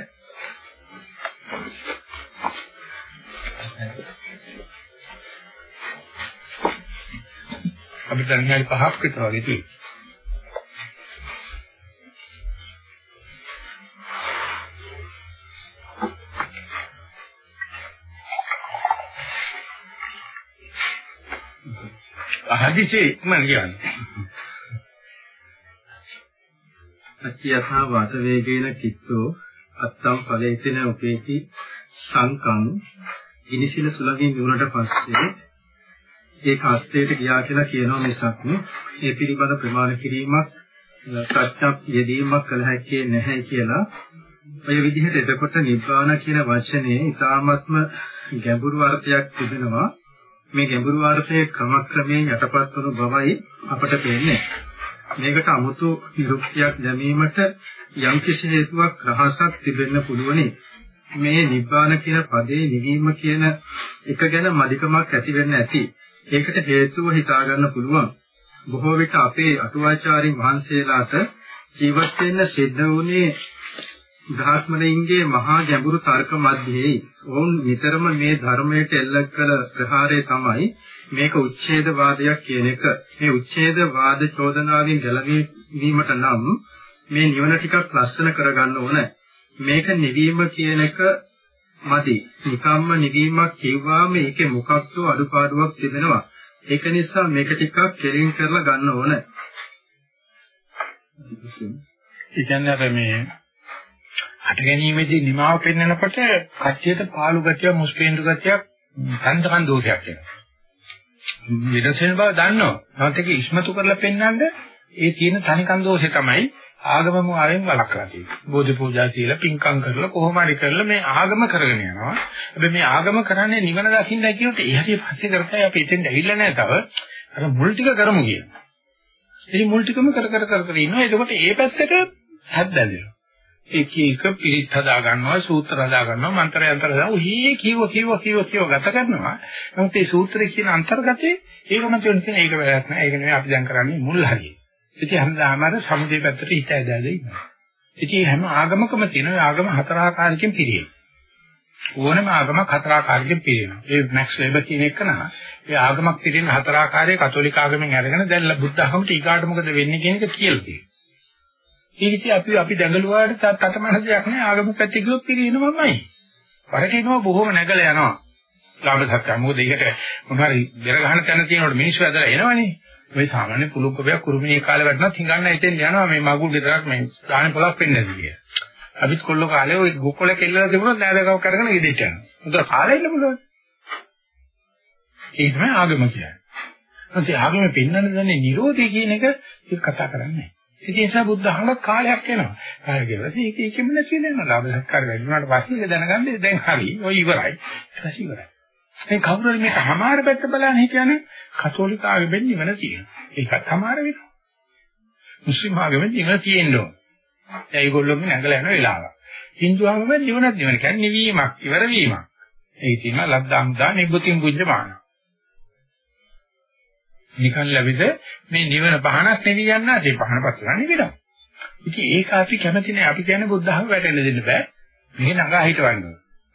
අපිට දැන් විනාඩි 5ක් විතර වගේ තියෙනවා. හදිසියේ ඉක්මන කියන්නේ. අච්චයථා වාත වේගේන චිත්තෝ අත්තම් ඵලේතින උපේති සංකම් ඉනිසිල සුලගින් දුරට පස්සේ ඒක අස්තයට ගියා කියලා කියනවා මිසක් මේ පිළිබඳ ප්‍රමාණ කිරීමක් ප්‍රත්‍යක් යෙදීමක් කළ හැකි නැහැ කියලා. ඔය විදිහට එතකොට නිබ්බාන කියන වචනේ ඉතාමත්ම ගැඹුරු අර්ථයක් තිබෙනවා. මේ ගැඹුරු අර්ථයේ ක්‍රමක්‍රමයෙන් යටපත් වන බවයි අපට පේන්නේ. මේකට 아무තු නිරුක්තියක් දැමීමට යම් කිසි හේතුවක් රහසක් තිබෙන්න පුළුවනි. මේ නිබ්බාන කියන පදේ නිවීම කියන එක ගැන මධිකමක් ඇති වෙන්න ඇති. ඒකට හේතුව හිතා ගන්න පුළුවන්. බොහෝ විට අපේ අටුවාචාරින් වහන්සේලාට ජීවත් වෙන්න සිද්ධ වුණේ බ්‍රාහ්මණයින්ගේ මහා ගැඹුරු තර්ක මැදේ වුන් නිතරම මේ ධර්මයට එල්ල කළ ප්‍රහාරය තමයි මේක උච්ඡේදවාදයක් කියන එක. මේ උච්ඡේදවාද චෝදනාවෙන් ගැලවීමට නම් මේ නිවන ටිකක් ලස්සන කරගන්න ඕන. මේක නිවීම කියන එක මදි. නිකම්ම නිවීමක් කිව්වාම ඒකේ මොකක්ද අඩුපාඩුවක් තිබෙනවා. ඒක නිසා මේක ටිකක් කෙලින් කරලා ගන්න ඕන. ඒ කියන්නේ මේ හට ගැනීමේදී නිමාව පෙන්වනකොට කච්චියට පාළු ගතිය මුස්පේන්දු ගතියක් තන්තකන් දෝෂයක් වෙනවා. විරස වෙන බව දන්නවා. නමුත් ඒක ඉස්මතු කරලා පෙන්වන්න ඒ තියෙන තනිකන් දෝෂේ තමයි ආගමම ආවෙන් වළක්වලා තියෙන්නේ. බෝධි පූජා කියලා පින්කම් කරලා කොහොම හරි කරලා මේ ආගම කරගෙන යනවා. හැබැයි මේ ආගම කරන්නේ නිවන දකින්නයි කියනකොට ඒ හැටි පස්සේ කරතයි අපි එතෙන්ට ඇවිල්ලා නැහැ තව. අර මුල් ටික කරමු කියනවා. ඉතින් මුල් ටිකම කර කර කර කර ඉන්නවා. එතකොට ඒ පැත්තට හැද්දැදෙනවා. එක එක පිළිත් හදා ගන්නවා සූත්‍ර හදා ගන්නවා මන්ත්‍ර යන්ත්‍ර හදා ඔහි කිව්ව කිව්ව කිව්ව කිව්ව ගත කරනවා නමුත් මේ සූත්‍රයේ කියන අන්තර්ගතේ ඒකම කියන ඒක වැරද්දක් නෑ ඒක නෙවෙයි අපි දැන් කරන්නේ මුල් හරිය ඉතින් හැමදාම අර සමුදේ පැත්තට හිත ඇදලා ඉන්නවා ඉතින් හැම ආගමකම තියෙන ආගම හතර ආකාරයකින් පිළියෙල ඕනම ආගමක් හතර ආකාරයකින් පිළියෙනවා ඒ මැක්ස් වෙබර් කියන එක නා ඒ ආගමක් පිළියෙන හතර ආකාරයේ කතෝලික ආගමෙන් අරගෙන දැන් බුද්ධ ආගමට ඊගාට මොකද වෙන්නේ කියන එක කියලා තියෙනවා ඊට අපි අපි දඟලුවාට තටමන දෙයක් නෑ ආගම පැත්තේ ගියොත් පිරිනවමයි. වරකිනවා බොහොම නැගලා යනවා. ලාභ සත්‍ය මොකද ඒකට මොනවාරි බෙර ගහන තැන තියෙනකොට මිනිස්සු ඇදලා එනවනේ. මේ සාමාන්‍ය පුලුක්කබයක් කුරුමිනේ කාලේ වටනත් හිඟන්න හිතෙන් යනවා මේ මගුල් ගෙදරක් මේ දාහනේ පොලක් වෙන්නේ නැති කිය. අපිත් කොල්ල කාලේ ওই ගොකොල කෙල්ලලා තිබුණොත් නෑදකව කරගෙන ඉදිරියට යනවා. උදේ කාලේ ඉන්න පුළුවන්. ඒ තමයි ආගම කියන්නේ. නැත්නම් ආගම පෙන්වන්න දන්නේ නිරෝධය කියන එක කතා කරන්නේ ඉතින් ඒ නිසා බුද්ධ ධර්මයක් කාලයක් යනවා. කාලය ගිහලා ඒක ඒකෙම නැති වෙනවා. ලාභ සත්කාර වැඩි වුණාට පස්සේ ඒක දැනගන්නේ දැන් හරි. ඔය ඉවරයි. ඊට පස්සේ ඉවරයි. මේ කවුරු හරි මේක හමාර පැත්ත බලන්න හිතන්නේ කතෝලික ආගමෙන් නිවන තියෙනවා. ඒකත් හමාර වෙනවා. මුස්ලිම් ආගමෙන් නිවන තියෙන්න ඕන. ඒගොල්ලෝගේ නැගලා යන වෙලාව. Hindu ආගමෙන් නිවනක් නිවන කියන්නේ නිවීමක්, ඉවර වීමක්. ඒ තියෙනවා ලද්දාම්දා නිබ්බුතින් බුද්ධමාන. නිකන් ලැබෙද මේ නිවන පහනක් නෙවි යන්නා ඒ පහන පස්සලා නෙවෙයි. ඉතින් ඒක අපි කැමති නෑ අපි කියන්නේ බුද්ධහම වැටෙන්න දෙන්න බෑ. මේ නගා හිටවන්න.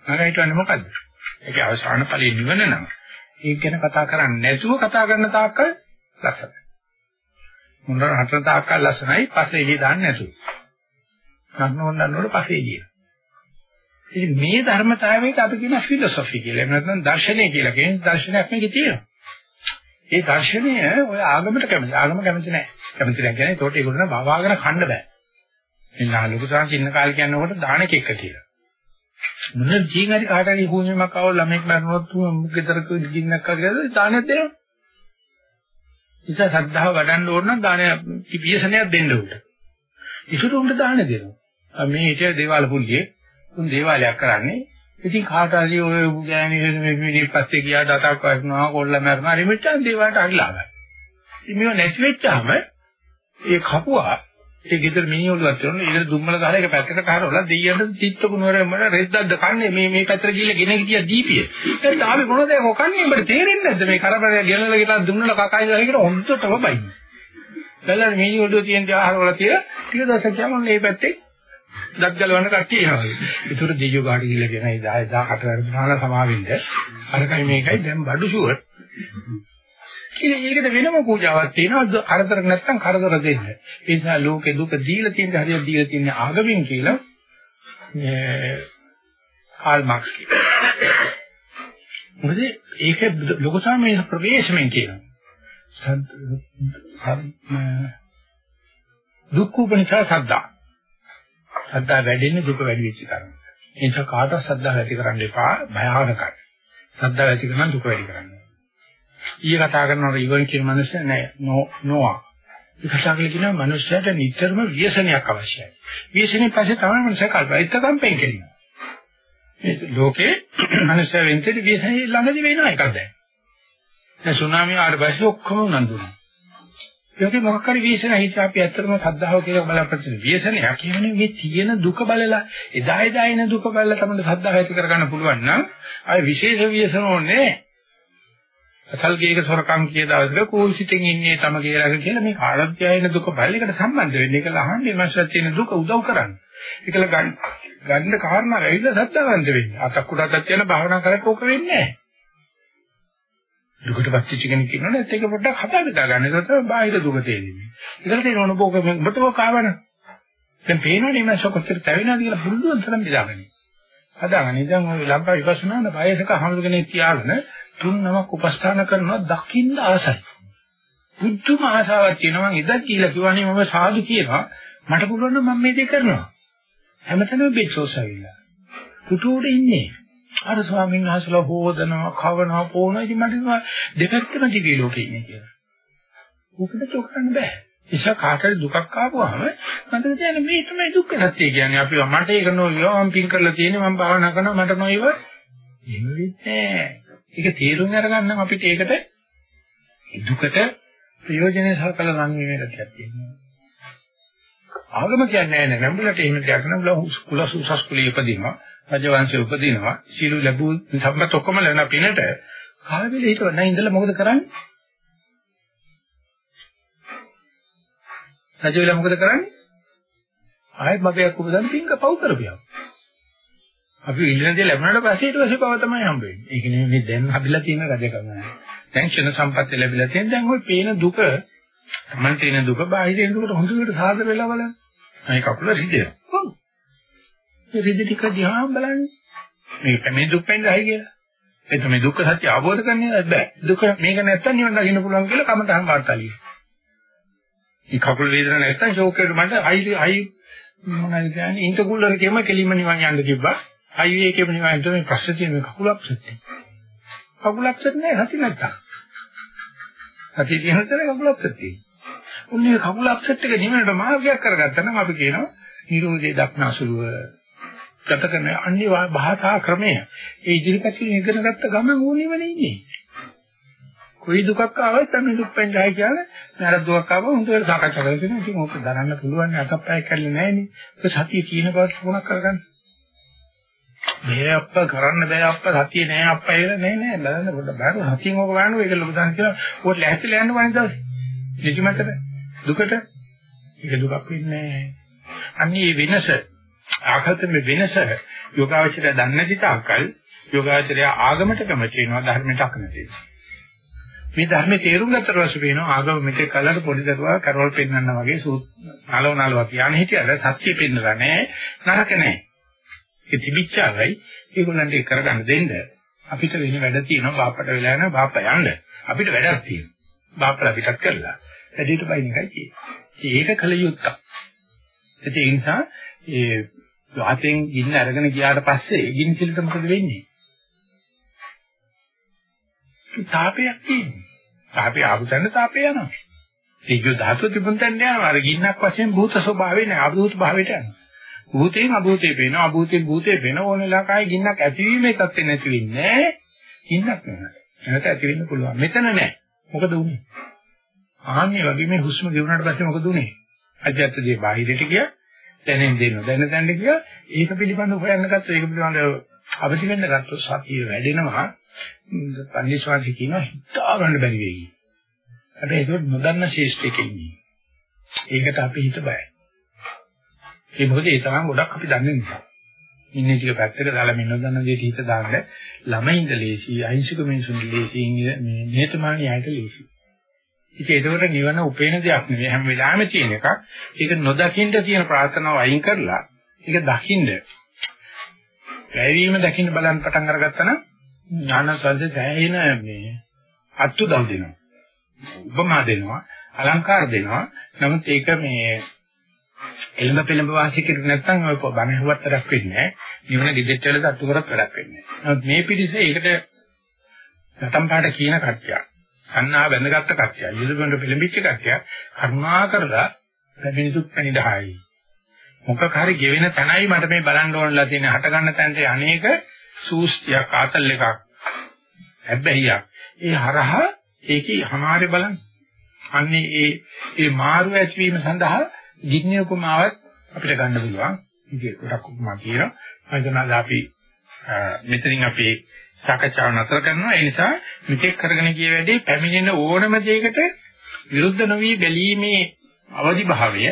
නගා හිටවන්නේ මොකද්ද? ඒකේ අවසාන ඵලයේ නිවන නම් ඒක ගැන කතා කරන්නේ නැතුව කතා කරන තාක්කල් ලස්සනයි. මොනවා හතර තාක්කල් ලස්සනයි පස්සේ එළිය දාන්න නැතුව. ගන්නවන්න නන්නවල පස්සේ එළිය. ඉතින් මේ ධර්මතාවයට අපි කියන ෆිලොසොෆි කියලා. එහෙම නැත්නම් දර්ශනය කියලා කියන්නේ දර්ශනයක් මේකේ තියෙනවා. ඒ දර්ශනය ඔය ආගමට කැමති. ආගම කැමති නැහැ. කැමති නැහැ කියන්නේ ඒකට ඒගොල්ලෝ වවාගෙන කන්න බෑ. එන්න ලොකු සාංශ ඉන්න කාලේ කියනකොට දානක එක කියලා. මොන ජීන් හරි කාට හරි හුණෙමක් ආව ළමෙක් මරනොත් ගෙදරක ගින්නක් කරගෙන දානෙත් දෙනවා. ඉතින් සද්ධාව වඩන්න ඕන නම් දාන පියසනයක් දෙන්න උන්ට. ඉසුරු උන්ට දාන දෙනවා. මේ හිතේ දේවාල පුල්ලියේ උන් දේවාලයක් කරන්නේ ඉතින් කාට හරි ඔය ගෑණි මේ මිනිහ පස්සේ ගියාට අතක් වටනවා කොල්ල මරනවා හරි මෙච්චර දේවල්ට හරි ලාභයි. ඉතින් මේව නැති වෙච්චාම ඒ කපුවා ඒ ගෙදර මිනිහලුවක් කරන ඊට දුම්මල ගහලා එක පැත්තකට හරවලා දෙයියන්ට තිත්ත කුණුවර මර රෙද්දක්ද කන්නේ මේ මේ පැත්තට ගිහලා ගෙන ගියා දීපිය. දැන් ආවේ මොනවද ඒක කන්නේ උඹට තේරෙන්නේ නැද්ද මේ කරබරය ගෙනලා ගිහලා දුන්නල කකයි ගහලා කියලා හොන්දටම බයි. දැන් මිනිහලුව තියෙන ආහාරවල තිය ටික දවසක් ගියාම මේ පැත්තේ දත් ගලවන්න කට්ටිය එනවා. ඒතර දෙයියෝ ගාඩි ගිහලා කියන 1000 1000 කට වරදුනාලා සමාවෙන්න. අරකයි මේකයි දැන් බඩු ෂුවර්. ඉතින් ඒකද වෙනම පූජාවක් තියෙනවා කරදර නැත්නම් කරදර දෙන්න. ඒ නිසා ලෝකේ දුක දීලා තියෙන හරියට දීලා තියෙන ආගමින් කියලා මේ කාල් මාක්ස් කියනවා. මොකද ඒක ලෝක සාමයේ ප්‍රවේශමෙන් කියනවා. දුක්ඛ උපනිෂා සද්දා සද්දා වැඩෙන්නේ දුක වැඩි වෙච්ච තරම. ඒ නිසා කාටවත් සද්දා ඇති කරන්න එපා භයානකයි. සද්දා ඇති කරන දුක වැඩි කරන්න. ඊයේ කතා කරනවා ඉවන් කියන මිනිස්සු නෑ නෝ නොආ. ඒ කතා කරලා කියනවා මිනිස්සයාට නිතරම ව්‍යසනයක් අවශ්‍යයි. ව්‍යසනේ පස්සේ තමයි මිනිස්සයා කල්පනා එතකම් පෙන් කෙලිනවා. මේ ලෝකේ [clears throat] මිනිස්සයා වෙන්තේ ව්‍යසනේ ළඟදී වෙනවා එකක් දැන්. දැන් සුනාමිය ආවට පස්සේ ඔක්කොම උනන්දුනවා. ඒකේ මොකක් හරි වීසන හිත අපි ඇත්තටම සද්ධාව කියලා බලාපොරොත්තු වෙන වීසනයක් කියන්නේ මේ තියෙන දුක බලලා එදා එදා එන දුක බලලා තමයි සද්ධාව ඇති කරගන්න පුළුවන් නම් ආයේ විශේෂ වීසන ඕනේ අසල් ගේක සොරකම් කිය දවසක කෝල්සිතෙන් ඉන්නේ තම ගේරක කියලා මේ කාලත්‍යයන දුක බලයකට සම්බන්ධ වෙන්නේ. ඒකල අහන්නේ මාසත් තියෙන දුක උදව් කරන්න. ඒකල ගන්න ගන්න කාරණා ඇවිල්ලා සද්දාවන්ත වෙන්නේ. අතක් කුඩක් යන භාවනා කරත් ඕක වෙන්නේ නැහැ. දුකට පස්සිච්ච කෙනෙක් ඉන්නවනේ ඒක පොඩ්ඩක් හදා බෙදා ගන්න. ඒක තමයි බාහිර දුක තේරෙන්නේ. ඒකට තේරෙන ඕන බෝක ඔබට ඔක ආවන. දැන් පේනවනේ මම කොච්චර තැවෙනවද කියලා පුළුවන් තරම් බෙදාගන්න. හදාගන්න. ඉතින් ඔය ලංකා විපස්සනාන බයසක හමුදුකනේ තියාගෙන තුන් නමක් උපස්ථාන කරනවා දකින්න ආසයි. බුද්ධම ආසාවක් තියෙනවා මම ඉදක් කියලා කිව්වනේ මම සාදු කියනවා. මට පුළුවන් නම් මම මේ දේ කරනවා. හැමතැනම බෙච්චෝස් ඇවිල්ලා. පුටුවට ඉන්නේ. අර ස්වාමීන් වහන්සේලා හොදනවා, කවනවා, පොනවා. ඉතින් මට දෙපැත්තම දිවි ලෝකේ ඉන්නේ කියලා. උකට චොක්කන්න බෑ. නිසා කාටද දුකක් ආවම මට කියන්නේ මේ තමයි දුක්ඛ සත්‍ය කියන්නේ. අපි මට ඒක නෝයෝ මම පින් කරලා තියෙන්නේ මම භාවනා කරනවා මට නෝයව. එහෙම වෙන්නේ ඒක තේරුම් අරගන්න අපිට ඒකට දුකට ප්‍රයෝජනෙ සලකලා නම් වේලක් තියෙනවා. ආගම කියන්නේ නැහැ නම්බුලට එහෙම දෙයක් නෑ. උඹලා කුලස් උසස් කුලිය ඉපදිනවා. රජවංශයේ උපදිනවා. සීළු ලැබුව සම්පත් ඔක්කොම ලැබෙන පිනට කාලෙල හිටව නැහැ ඉඳලා මොකද කරන්නේ? රජ වෙලා මොකද කරන්නේ? ආයෙත් මගයක් උපදන් පින්ක පව් කරපියා. අපි ඉල්ලනදී ලැබුණාට පස්සේ ඊට පස්සේ පව තමයි හම්බ වෙන්නේ. ඒක නෙමෙයි දැන් හදිලා තියෙන රජකම නෑ. දැන් ක්ෂණ සම්පත්තිය ලැබිලා තියෙන දැන් ওই පේන දුක තමන් තියෙන දුක බාහිරින් දුකට හොඳට සාදර වෙලා බලන්න. මේ කකුල රිදෙනවා. මේ රිදි ටික දිහා බලන්න. මේ මේ දුක් වෙන්නේ ඇයි කියලා. ඒ තමයි දුක්ඛ සත්‍ය අවබෝධ කරන්නේ බෑ. දුක මේක නැත්තම් නිවන් දකින්න පුළුවන් කියලා කමතහන් වාර්තාලිය. මේ කකුල වේදන නැත්තම් ෂෝක් එකට මට හයි හයි මොනවද කියන්නේ ඉන්ටර්කූලර් එකේම කෙලින්ම නිවන් යන්න තිබ්බා. හයිවේ එකේම නිවන් යන්න මේ ප්‍රශ්න තියෙන මේ කකුල අප්සෙට් එක. කකුල අප්සෙට් නෑ හති නැත්තම්. හති තියෙන තැන කකුල අප්සෙට් තියෙනවා. උන්නේ කකුල අප්සෙට් එක නිවනට මාර්ගයක් කරගත්තා නම් අපි කියනවා නිරෝධයේ දක්නාසුලුව ගත කරන අනිවා භාෂා ක්‍රමය ඒ ඉදිරිපැත්තේ ඉගෙන ගත්ත ගමන් ඕනෙවනේ ඉන්නේ. කොයි දුකක් ආවත් තමයි දුක් පෙන්ජයි කියන්නේ නේද දුකක් ආවම හොඳට සාකච්ඡා කරලා තියෙනවා. ඉතින් ඕක දරන්න පුළුවන් අතප්පය කැල්ලේ නැහැ නේ. ඒක සතිය කියන බවට මොනක් කරගන්න. මේ අප්ප කරන්න බෑ අප්ප සතිය නෑ අප්ප කියලා නෑ නෑ. බලන්න පොඩ්ඩ බෑන සතියෙන් ඕක වහනවා ඒක ලොකු දාන කියලා. ඔය ලැහැතිලා යන්න වань දවස් නිදිමතට දුකට. ඒක දුකක් වෙන්නේ අන්නේ වෙනස. ආඝාත මේ වෙනස. යෝගාවචරය දන්නේ නැති තාක්කල් යෝගාවචරය ආගමට කැමති වෙනවා ධර්මයට අකමැති මේ ධර්මයේ තේරුම් ගත්තට පස්සේ වෙනවා ආගම මෙතෙක් කලකට පොඩි දරුවා කරවල් පෙන්වන්න වගේ නලව නලව කියන්නේ හිටියද? සත්‍ය පෙන්නලා නෑ. නරක නෑ. ඒ තිබිච්චාවයි ඒගොල්ලන්ට ඒක කරගන්න දෙන්න අපිට වෙන වැඩ තියෙනවා බාපට වෙලා යනවා බාප යන්න අපිට වැඩක් තියෙනවා බාපලා පිටත් කරලා වැඩිට බයින් එකයි තියෙන්නේ. ඒක කල යුත්තක්. ඒ නිසා ඒ වාතෙන් ගින්න අරගෙන ගියාට පස්සේ ගිනි සිලට මොකද වෙන්නේ? තාපයක් තියෙනවා. තාපේ ආපු තැන තාපේ යනවා. තීජෝ ධාතුව තිබුණ තැන යනවා. අර ගින්නක් වශයෙන් භූත ස්වභාවේ නෑ. අභූත භාවයට යනවා. භූතයෙන් අභූතේ පේනවා. අභූතයෙන් භූතේ පේන ඕන ලකායේ ගින්නක් ඇතිවීම එකක් නැති වෙන්නේ නෑ. ගින්නක් නෑ. නැත ඇති වෙන්න පුළුවන්. මෙතන නෑ. මොකද උනේ? ආන්නේ වගේ මේ හුස්ම ගෙවුනට පස්සේ මොකද උනේ? අජත්තදී බාහිරට ගියා. දැනෙන් දෙනවා. දැන දැන ගියා. ඒක පිළිබඳව හොයන්න ගත්තා. ඒක පිළිබඳව අවදි වෙන්න ගත්තොත් සතිය වැඩෙනවා. පන්දිස්වාසි කියනවා හිතා ගන්න බැරි වෙයි. හැබැයි ඒක නොදන්න ශේෂ්ඨයක ඉන්නේ. ඒකට අපි හිත බයයි. ඒ මොකද ඒ තරම් ගොඩක් අපි දන්නේ නිසා. ඉන්නේ ටික පැත්තක දාලා මේ නොදන්න දෙයට හිත දාන්න ළමයින්ද ලේසි, අහිංසක මිනිසුන්ට ලේසි, මේ නිහතමානී අයට ලේසි. ඉතින් ඒකවල නිවන උපේන දෙයක් නෙවෙයි හැම වෙලාවෙම තියෙන එකක්. ඒක නොදකින්න තියෙන ප්‍රාර්ථනාව අයින් කරලා ඒක දකින්න. වැයවීම දකින්න බලන්න පටන් අරගත්තා නම් ඥානසල්සේ සෑහෙන මේ අත්තු දන් දෙනවා. උපමා දෙනවා, අලංකාර දෙනවා. නමුත් ඒක මේ එළඹ පෙළඹ වාසිය කෙරුවේ නැත්නම් ඔය බණ හුවත්තරක් වෙන්නේ නැහැ. නිවන දිදෙට් වල අත්තු කරත් වැඩක් වෙන්නේ නැහැ. නමුත් මේ පිළිස ඒකට සතම් පාට කියන කට්ටියක්. සන්නා බැඳගත්ත කට්ටිය. යුදබඳ පෙළඹිච්ච කට්ටිය කරුණා කරලා මිනිසුත් පැනිදහයි. මොකක් හරි ගෙවෙන තැනයි මට මේ බලන්න ඕනලා තියෙන හට ගන්න තැනට අනේක සූස්තියක් ආතල් එකක් හැබැයියක් ඒ හරහා ඒකේ හමාරේ බලන්න අන්නේ ඒ ඒ මාරු ඇතිවීම සඳහා ගින්න උපමාවක් අපිට ගන්න පුළුවන් ඉතින් ගොඩක් උපමා කියනවා මම හිතනවා අපි මෙතනින් අපේ සාකච්ඡාව නතර කරනවා. ඒ නිසා මෙතෙක් කරගෙන ගිය වැඩේ පැමිණෙන ඕනම දෙයකට විරුද්ධ නොවි බැලීමේ අවදි භාවය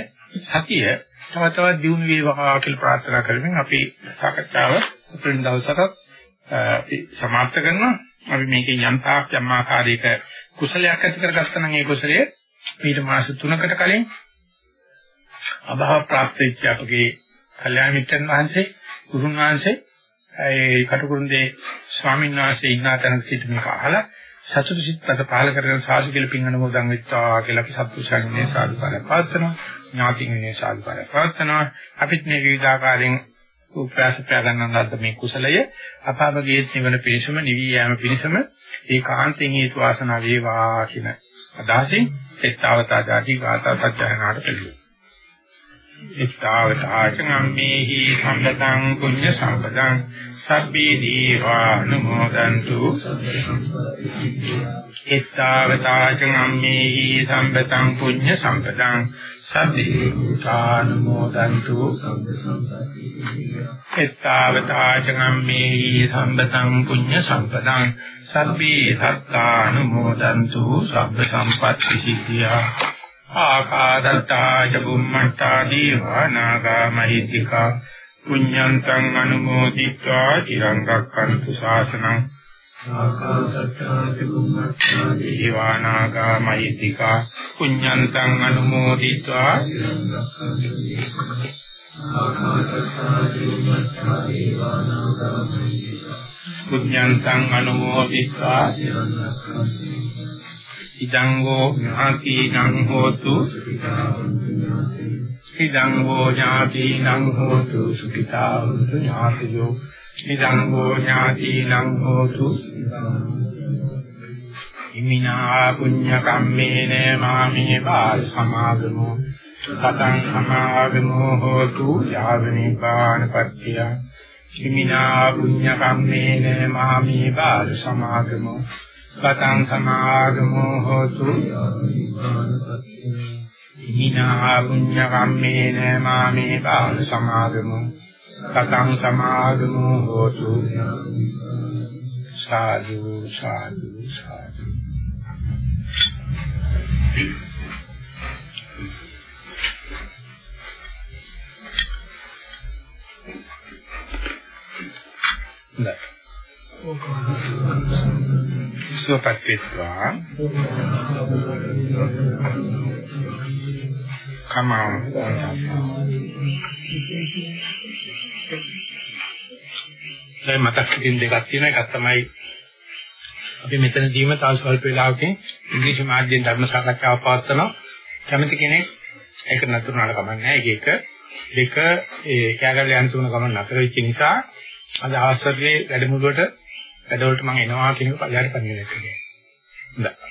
සතිය තව තවත් දියුණු වේවා කියලා ප්‍රාර්ථනා කරමින් අපි සාකච්ඡාව අපේ දවසට සමාප්ත කරනවා. අපි මේකේ යන්තාක් යම්මාකාරයක කුසලයක් ඇති කරගත්තා නම් ඒ කුසලය ඊට මාස 3කට කලින් අභාව ප්‍රාප්ත වෙච්ච අපගේ කල්යාණ මිත්‍රන් වහන්සේ ගුරුන් වහන්සේ ඒ කටුකුරුන්දේ ස්වාමීන් වහන්සේ ඉන්න තැනක සිට මේක අහලා සතුටු සිත්පත පහල කරගෙන සාදු කියලා පින් අනුමෝදන් වෙච්චා කියලා අපි සතුටුසන්නේ සාදුකාරය පවත්වනවා ඥාතින්නේ සාදුකාරය පවත්වනවා. අපිත් මේ විවිධාකාරයෙන් උපයාස ප්‍රයගන්නන ලද්ද මේ කුසලය. අපාවගේ නිවන පිණිසම නිවි යාම පිණිසම ඒකාන්තයෙන් හේතු වාසනා වේවා කියන අදහසින් එත්තාවතා ආදී ගාථා සත්‍යයනාට පිළිගන්නවා ඉත්තාවතාචනම්මේහි සම්පතං පුඤ්ඤ සම්පතං සබ්බේ දීවානුමෝදන්තු ඉත්තාවතාචනම්මේහි සම්පතං පුඤ්ඤ සම්පතං සබ්බේ භූතානුමෝදන්තු ඉත්තාවතාචනම්මේහි සම්පතං පුඤ්ඤ සම්පතං සබ්බේ සත්තානුමෝදන්තු. සබ්බ සම්පත්‍ති සිද්ධියා. ආකාදත්තා චුම්මත්තා දීවානාගා මහිත්‍තික පුඤ්ඤන්තං අනුමෝදිත්වා චිරං රක්ඛන්තු ශාසනං ආකාසත්තා චුම්මත්තා දීවානාගා මහිත්‍තික පුඤ්ඤන්තං අනුමෝදිත්වා චිරං රක්ඛන්තු ආකාසත්තා චුම්මත්තා දීවානාගා මහිත්‍තික පුඤ්ඤන්තං අනුමෝදිත්වා චිරං රක්ඛන්තු ඉදං වූ ඥාතිනං හෝතු ඉදං වූ ඥාතිනං හෝතු සුඛිතා ඥාතියෝ ඉදං වූ ඥාතිනං හෝතු ඉමිනා පුඤ්ඤ කම්මේන මාමේ බාල සමාගමෝ සතං සමාගමෝ හෝතු යාව නිපානපත්තිය ඉමිනා පුඤ්ඤ කම්මේන මාමේ බාල සමාගමෝ සතං සමාගමෝ හෝතු හිනා පුඤ්ඤ කම්මේන මාමේ බාල සමාගමෝ සතං සමාගමෝ හෝතු සාදු සාදු. සාදු නෑ සුවපත් වෙත්වා. කමාව දැන් මතක් කිරීම දෙකක් තියෙනවා. එකක් තමයි අපි මෙතනදීම තව ස්වල්ප වෙලාවකින් ඉංග්‍රීසි මාධ්‍යයෙන් ධර්ම සාකච්ඡාවක් පවත්වනවා. කැමති කෙනෙක් ඒක නතරුනාට කමක් නැහැ. ඒක එක. දෙක ඒ කැගල යන තුන ගමන් නතර වෙච්ච නිසා අද ආශ්‍රයේ වැඩමුළුවට වැඩවලට මම එනවා කියන එක පල්ලෙහාට පන්නේ නැහැ. හොඳයි.